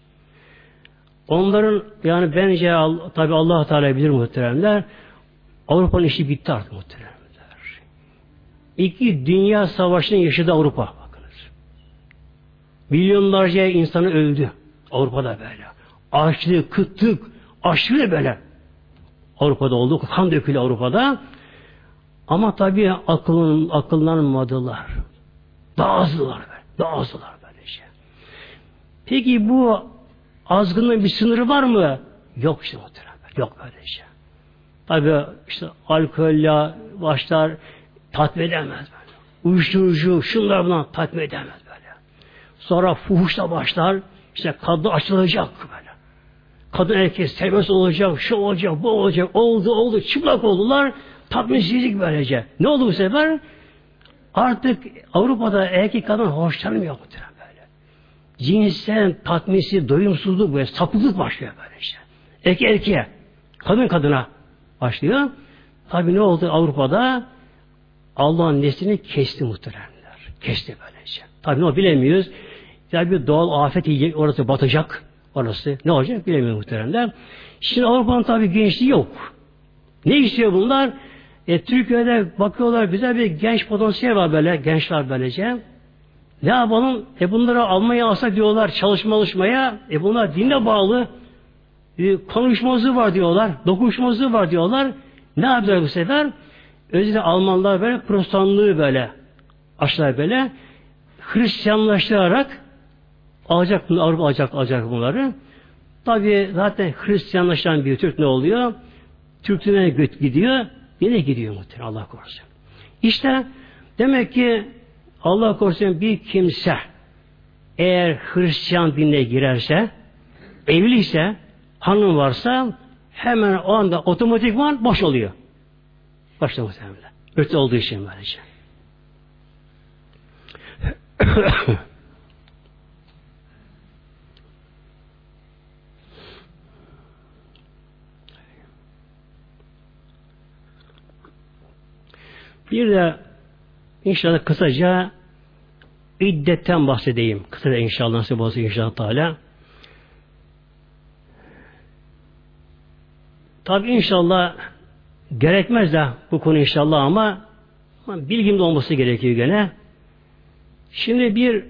Onların yani bence tabi Allah Teala bilir muhteremler. Avrupa'nın işi bitti artık muhteremler. İki dünya savaşının yaşadığı Avrupa bakınız. Milyonlarca insanı öldü. Avrupa'da böyle. Açlık, kıtlık, aşırı böyle. Avrupa'da oldu. Kan dökülü Avrupa'da. Ama tabi akılın, akıllanmadılar. Daha azdılar böyle. Daha azdılar böyle şey. Peki bu azgınlığın bir sınırı var mı? Yok işte muhtemelen. Yok böyle şey. Tabi işte alkolle başlar tatmin edemez böyle. Uyuşturucu, şunlar buna tatmin edemez böyle. Sonra fuhuşla başlar. İşte kadın açılacak böyle. Kadın erkek serbest olacak, şu olacak, bu olacak, oldu oldu, çıplak oldular, tatminsizlik böylece. Ne oldu bu sefer? Artık Avrupa'da erkek kadın hoşlanmıyor bu tür böyle. Cinsel tatminsiz, doyumsuzluk böyle, sapıklık başlıyor böyle işte. Erkek erkeğe, kadın kadına başlıyor. Tabi ne oldu Avrupa'da? Allah'ın neslini kesti muhteremler. Kesti böylece. Tabi o bilemiyoruz. Ya bir doğal afet yiyecek, orası batacak. Orası ne olacak bilemiyor muhteremler. Şimdi Avrupa'nın tabi gençliği yok. Ne istiyor bunlar? E, Türkiye'de bakıyorlar güzel bir genç potansiyel var böyle, gençler böylece. Ne yapalım? E bunları almaya alsak diyorlar çalışma alışmaya. E bunlar dinle bağlı. E, konuşmazlığı var diyorlar. Dokunuşmazlığı var diyorlar. Ne yapacaklar bu sefer? Özellikle Almanlar böyle protestanlığı böyle aşılar böyle Hristiyanlaştırarak alacak bunu, Avrupa alacak, alacak bunları. Tabi zaten Hristiyanlaşan bir Türk ne oluyor? Türklüğüne gidiyor, yine gidiyor muhtemelen Allah korusun. İşte demek ki Allah korusun bir kimse eğer Hristiyan dinine girerse, evliyse, hanım varsa hemen o anda otomatikman boş oluyor. Başta muhtemelen. Öte olduğu için böylece. Bir de inşallah kısaca iddetten bahsedeyim. Kısaca inşallah nasip olsa inşallah Teala. Tabi inşallah gerekmez de bu konu inşallah ama, ama bilgim de olması gerekiyor gene. Şimdi bir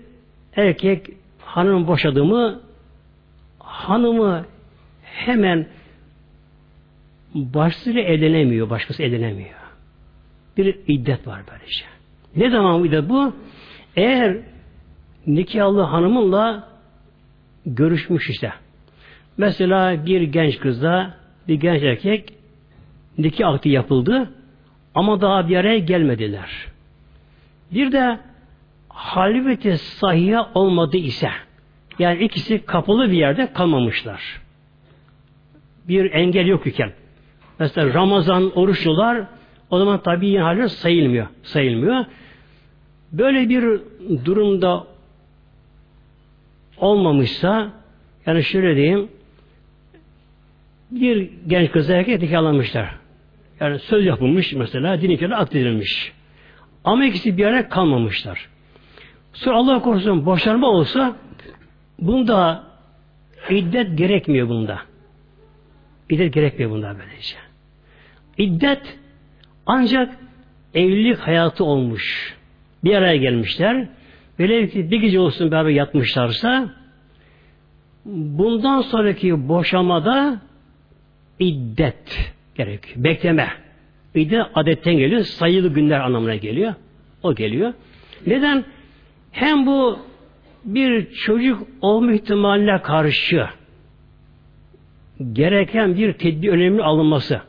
erkek hanım boşadı mı hanımı hemen başkasıyla evlenemiyor, başkası evlenemiyor. Bir iddet var böylece. Ne zaman iddet bu? Eğer nikahlı hanımınla görüşmüş işte. Mesela bir genç kızla bir genç erkek nikah akti yapıldı ama daha bir araya gelmediler. Bir de halveti sahiye olmadı ise yani ikisi kapalı bir yerde kalmamışlar. Bir engel yok iken. Mesela Ramazan oruçlular o zaman tabi haller sayılmıyor. Sayılmıyor. Böyle bir durumda olmamışsa yani şöyle diyeyim bir genç kız erkek nikahlanmışlar. Yani söz yapılmış mesela din nikahı akdedilmiş. Ama ikisi bir araya kalmamışlar. Sonra Allah korusun boşanma olsa bunda iddet gerekmiyor bunda. İddet gerekmiyor bunda böylece. İddet ancak evlilik hayatı olmuş. Bir araya gelmişler. Velev ki bir gece olsun beraber yatmışlarsa bundan sonraki boşamada iddet gerekiyor. Bekleme. İddet adetten geliyor. Sayılı günler anlamına geliyor. O geliyor. Neden? Hem bu bir çocuk olma ihtimaline karşı gereken bir tedbir önemli alınması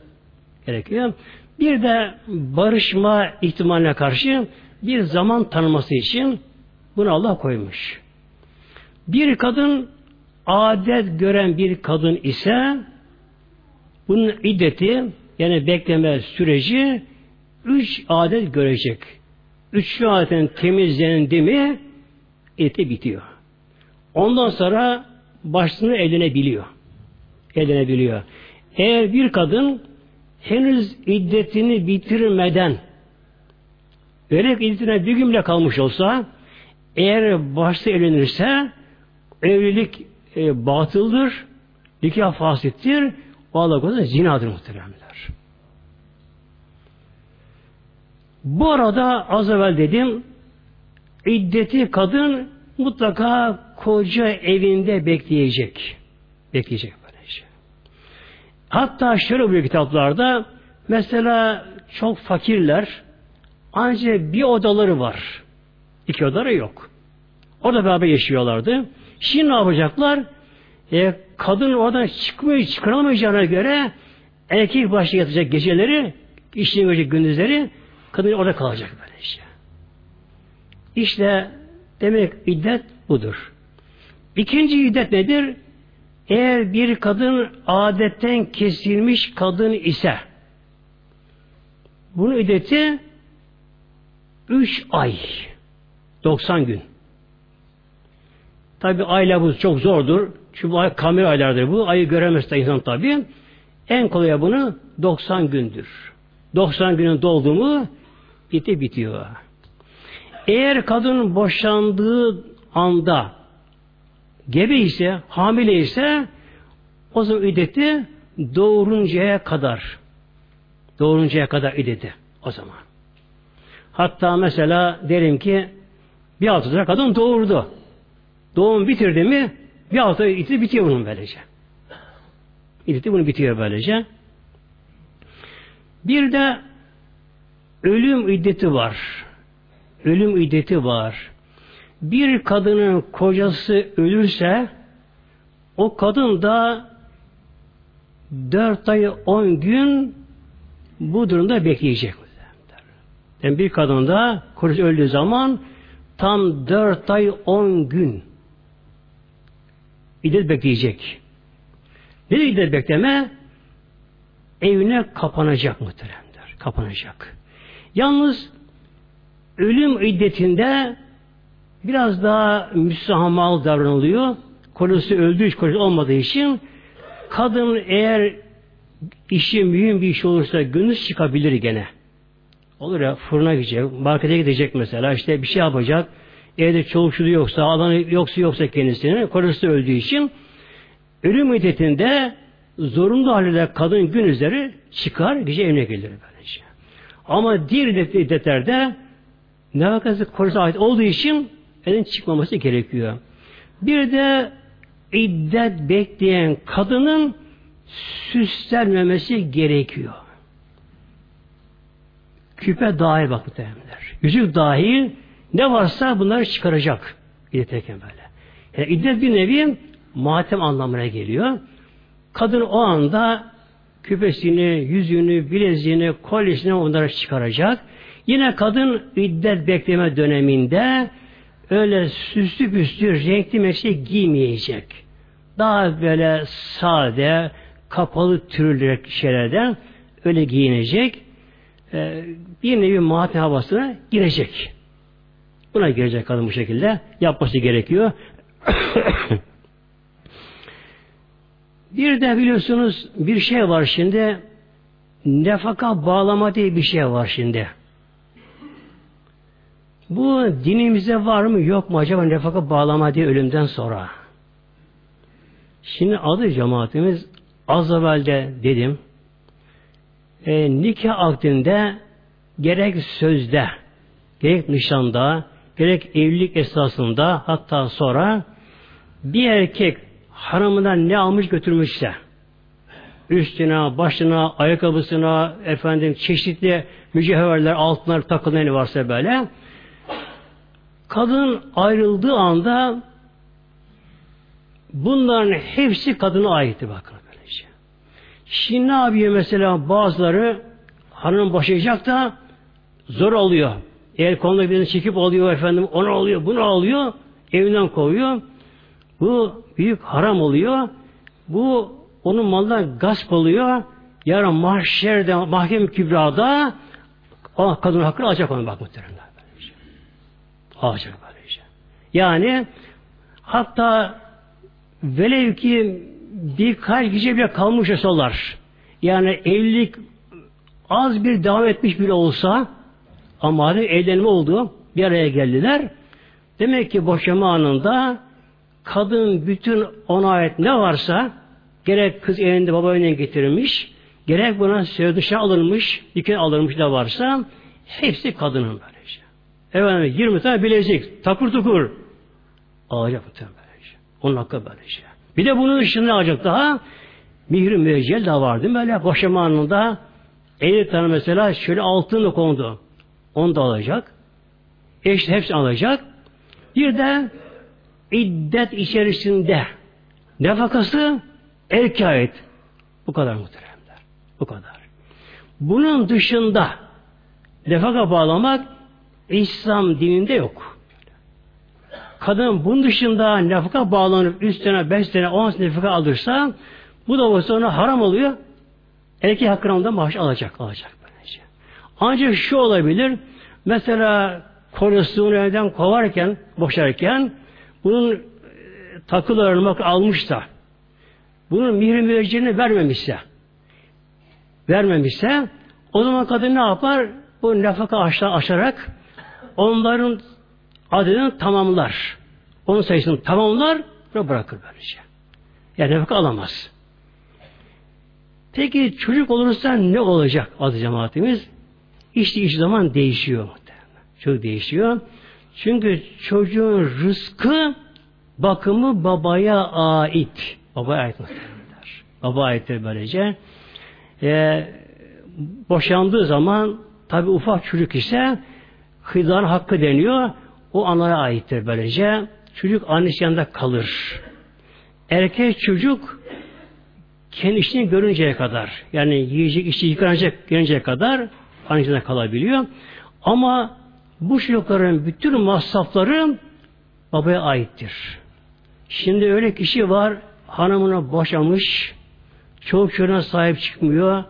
gerekiyor. Bir de barışma ihtimaline karşı bir zaman tanıması için bunu Allah koymuş. Bir kadın adet gören bir kadın ise bunun iddeti yani bekleme süreci üç adet görecek. Üçlü adetin temizlendi mi eti bitiyor. Ondan sonra başını edinebiliyor. Edinebiliyor. Eğer bir kadın henüz iddetini bitirmeden öyle iddetine bir gün kalmış olsa eğer başta evlenirse evlilik e, batıldır, nikah fasittir, o Allah korusun zinadır muhteremler. Bu arada az evvel dedim iddeti kadın mutlaka koca evinde bekleyecek. Bekleyecek. Hatta şöyle bu kitaplarda mesela çok fakirler ancak bir odaları var. İki odaları yok. Orada beraber yaşıyorlardı. Şimdi ne yapacaklar? E, kadın oradan çıkmayı çıkaramayacağına göre erkek başı yatacak geceleri, işini görecek gündüzleri, kadın orada kalacak böyle işte. İşte demek iddet budur. İkinci iddet nedir? Eğer bir kadın adetten kesilmiş kadın ise bunun iddeti 3 ay 90 gün. Tabi ayla bu çok zordur. Çünkü ay kamera aylardır bu. Ayı göremez de insan tabi. En kolay bunu 90 gündür. 90 günün doldu mu bitti bitiyor. Eğer kadın boşandığı anda gebe ise, hamile ise o zaman iddeti doğuruncaya kadar doğuruncaya kadar iddeti o zaman. Hatta mesela derim ki bir hafta kadın doğurdu. Doğum bitirdi mi bir hafta iddeti bitiyor bunun böylece. İddeti bunu bitiyor böylece. Bir de ölüm iddeti var ölüm iddeti var. Bir kadının kocası ölürse o kadın da dört ay on gün bu durumda bekleyecek. Yani bir kadın da kocası öldüğü zaman tam dört ay on gün iddet bekleyecek. Ne iddet bekleme? Evine kapanacak muhteremler. Kapanacak. Yalnız ölüm iddetinde biraz daha müsahamal davranılıyor. Kocası öldüğü için, kocası olmadığı için kadın eğer işi mühim bir iş olursa gündüz çıkabilir gene. Olur ya fırına gidecek, markete gidecek mesela işte bir şey yapacak. Evde çoluk çocuğu yoksa, alanı yoksa yoksa kendisine, kocası öldüğü için ölüm müddetinde zorunlu halde kadın gün üzeri çıkar, gece evine gelir böylece. Ama diğer iddetlerde nefakası kocası ait olduğu için elin çıkmaması gerekiyor. Bir de iddet bekleyen kadının süslenmemesi gerekiyor. Küpe dahil bak muhtemelenler. Yüzük dahil ne varsa bunları çıkaracak. İddetteyken böyle. Yani iddet bir nevi matem anlamına geliyor. Kadın o anda küpesini, yüzüğünü, bileziğini, kolyesini onları çıkaracak. Yine kadın iddet bekleme döneminde öyle süslü püslü renkli meşe giymeyecek. Daha böyle sade, kapalı türlü şeylerden öyle giyinecek. Ee, bir nevi mahaten havasına girecek. Buna girecek kadın bu şekilde. Yapması gerekiyor. bir de biliyorsunuz bir şey var şimdi nefaka bağlama diye bir şey var şimdi. Bu dinimize var mı yok mu acaba nefaka bağlama diye ölümden sonra? Şimdi adı cemaatimiz az evvel dedim e, nikah akdinde gerek sözde gerek nişanda gerek evlilik esasında hatta sonra bir erkek hanımından ne almış götürmüşse üstüne, başına, ayakkabısına, efendim çeşitli mücevherler, altınlar takılan varsa böyle kadın ayrıldığı anda bunların hepsi kadına aitti bakın böylece. Şimdi ne yapıyor mesela bazıları hanım boşayacak da zor oluyor. Eğer konuda birini çekip alıyor efendim, onu alıyor, bunu alıyor, evinden kovuyor. Bu büyük haram oluyor. Bu onun malından gasp oluyor. Yarın mahşerde, mahkeme kübrada o kadın hakkını alacak onu bak muhtemelen. Alacak böylece. Yani hatta velev ki birkaç gece bile kalmış olsalar yani evlilik az bir devam etmiş bile olsa ama evlenme oldu bir araya geldiler. Demek ki boşama anında kadın bütün ona ait ne varsa gerek kız elinde baba önüne getirilmiş gerek buna sözleşme alınmış diken alınmış da varsa hepsi kadının böylece. Efendim 20 tane bilezik takır tukur alacak muhtemelen böylece. Onun hakkı böylece. Bir de bunun dışında alacak daha mihri müeccel de vardı. Böyle boşama anında 50 tane mesela şöyle altın kondu. Onu da alacak. Eş hepsini alacak. Bir de iddet içerisinde nefakası erkeğe. Bu kadar muhteremler. Bu kadar. Bunun dışında nefaka bağlamak İslam dininde yok. Kadın bunun dışında nefaka bağlanıp sene, beş sene, on sene nefaka alırsa bu da sonra haram oluyor. Erkek hakkında maaş alacak, alacak böylece. Ancak şu olabilir, mesela kocasını evden kovarken, boşarken bunun e, takılarını almışsa, bunun mihri müeccirini vermemişse, vermemişse, o zaman kadın ne yapar? Bu nefaka aşağı aşarak onların adını tamamlar. Onun sayısını tamamlar ve bırakır böylece. Yani nefaka alamaz. Peki çocuk olursa ne olacak adı cemaatimiz? İşte iş zaman değişiyor. Çok değişiyor. Çünkü çocuğun rızkı bakımı babaya ait. Babaya ait muhtemelenler. Baba aittir böylece. Ee, boşandığı zaman tabi ufak çocuk ise hıdan hakkı deniyor. o anaya aittir böylece. Çocuk annesi yanında kalır. Erkek çocuk kendi görünceye kadar yani yiyecek, içecek, yıkanacak görünceye kadar annesine kalabiliyor. Ama bu çocukların bütün masrafları babaya aittir. Şimdi öyle kişi var hanımına boşamış, çok çocuğuna sahip çıkmıyor.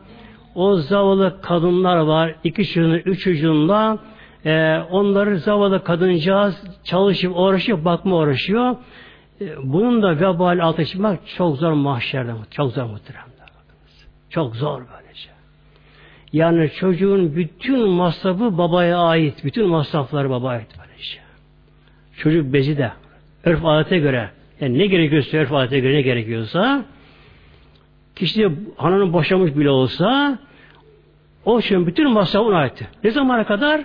O zavallı kadınlar var, iki çocuğun, üç çocuğunla e, onları zavallı kadıncağız çalışıp uğraşıyor, bakma uğraşıyor. E, bunun da vebal çıkmak çok zor mahşerde, çok zor muhteremler. Çok zor böylece. Yani çocuğun bütün masrafı babaya ait, bütün masrafları babaya ait böylece. Çocuk bezi de örf adete göre, yani ne gerekiyorsa örf adete göre ne gerekiyorsa kişi de hanımın boşamış bile olsa o için bütün masrafı aitti. Ne zamana kadar?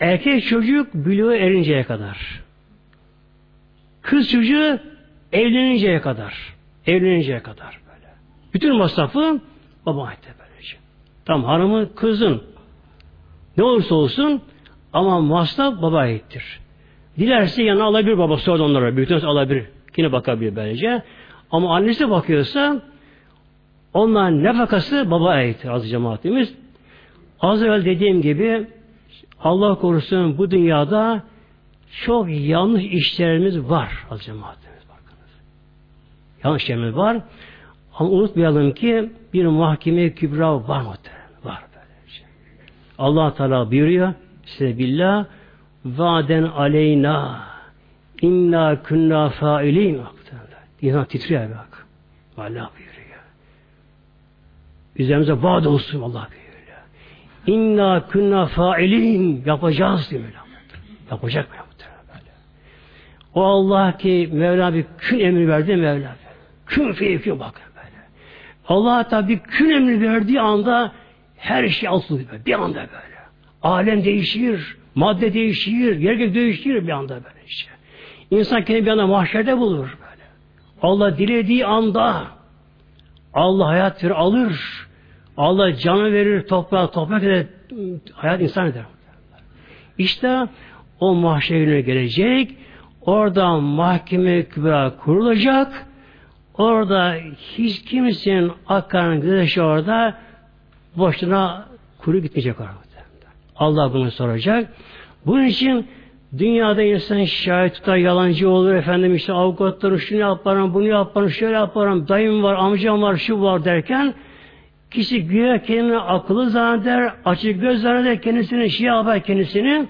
Erkek çocuk bülüğe erinceye kadar. Kız çocuğu evleninceye kadar. Evleninceye kadar böyle. Bütün masrafı baba aitti böylece. Tam hanımın kızın ne olursa olsun ama masraf baba aittir. Dilerse yanına alabilir babası orada onlara. Büyükten alabilir. Yine bakabilir böylece. Ama annesi bakıyorsa onların nefakası baba aittir az cemaatimiz. Az evvel dediğim gibi Allah korusun bu dünyada çok yanlış işlerimiz var az cemaatimiz bakınız. Yanlış işlerimiz var. Ama unutmayalım ki bir mahkeme kübra var mı? Var böylece. Allah Teala buyuruyor size billah vaden aleyna inna kunna failin İnsan titriyor bak. Allah buyuruyor. Üzerimize vaad olsun Allah buyuruyor. İnna kunna failin yapacağız diyor Mevla. Yapacak mı böyle? O Allah ki Mevla bir kün emri verdi Mevla. Kün feyekü bakın böyle. Allah tabi kün emri verdiği anda her şey altılıyor Bir anda böyle. Alem değişir, madde değişir, yer değişir bir anda böyle işte. İnsan kendini bir anda mahşerde bulur böyle. Allah dilediği anda Allah hayat verir, alır. Allah canı verir, toprağa, toprak eder, hayat insan eder. İşte o mahşerine gelecek, orada mahkeme kübra kurulacak, orada hiç kimsenin akan güneşi orada boşuna kuru gitmeyecek orada. Allah bunu soracak. Bunun için dünyada insan şahit tutar, yalancı olur, efendim işte avukatları şunu yaparım, bunu yaparım, şöyle yaparım, dayım var, amcam var, şu var derken kişi güya kendini akıllı zanneder, açık göz zanneder kendisini, şey yapar kendisini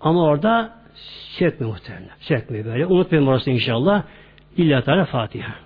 ama orada etmiyor muhtemelen. Etmiyor böyle. Unutmayın orası inşallah. İlla Teala Fatiha.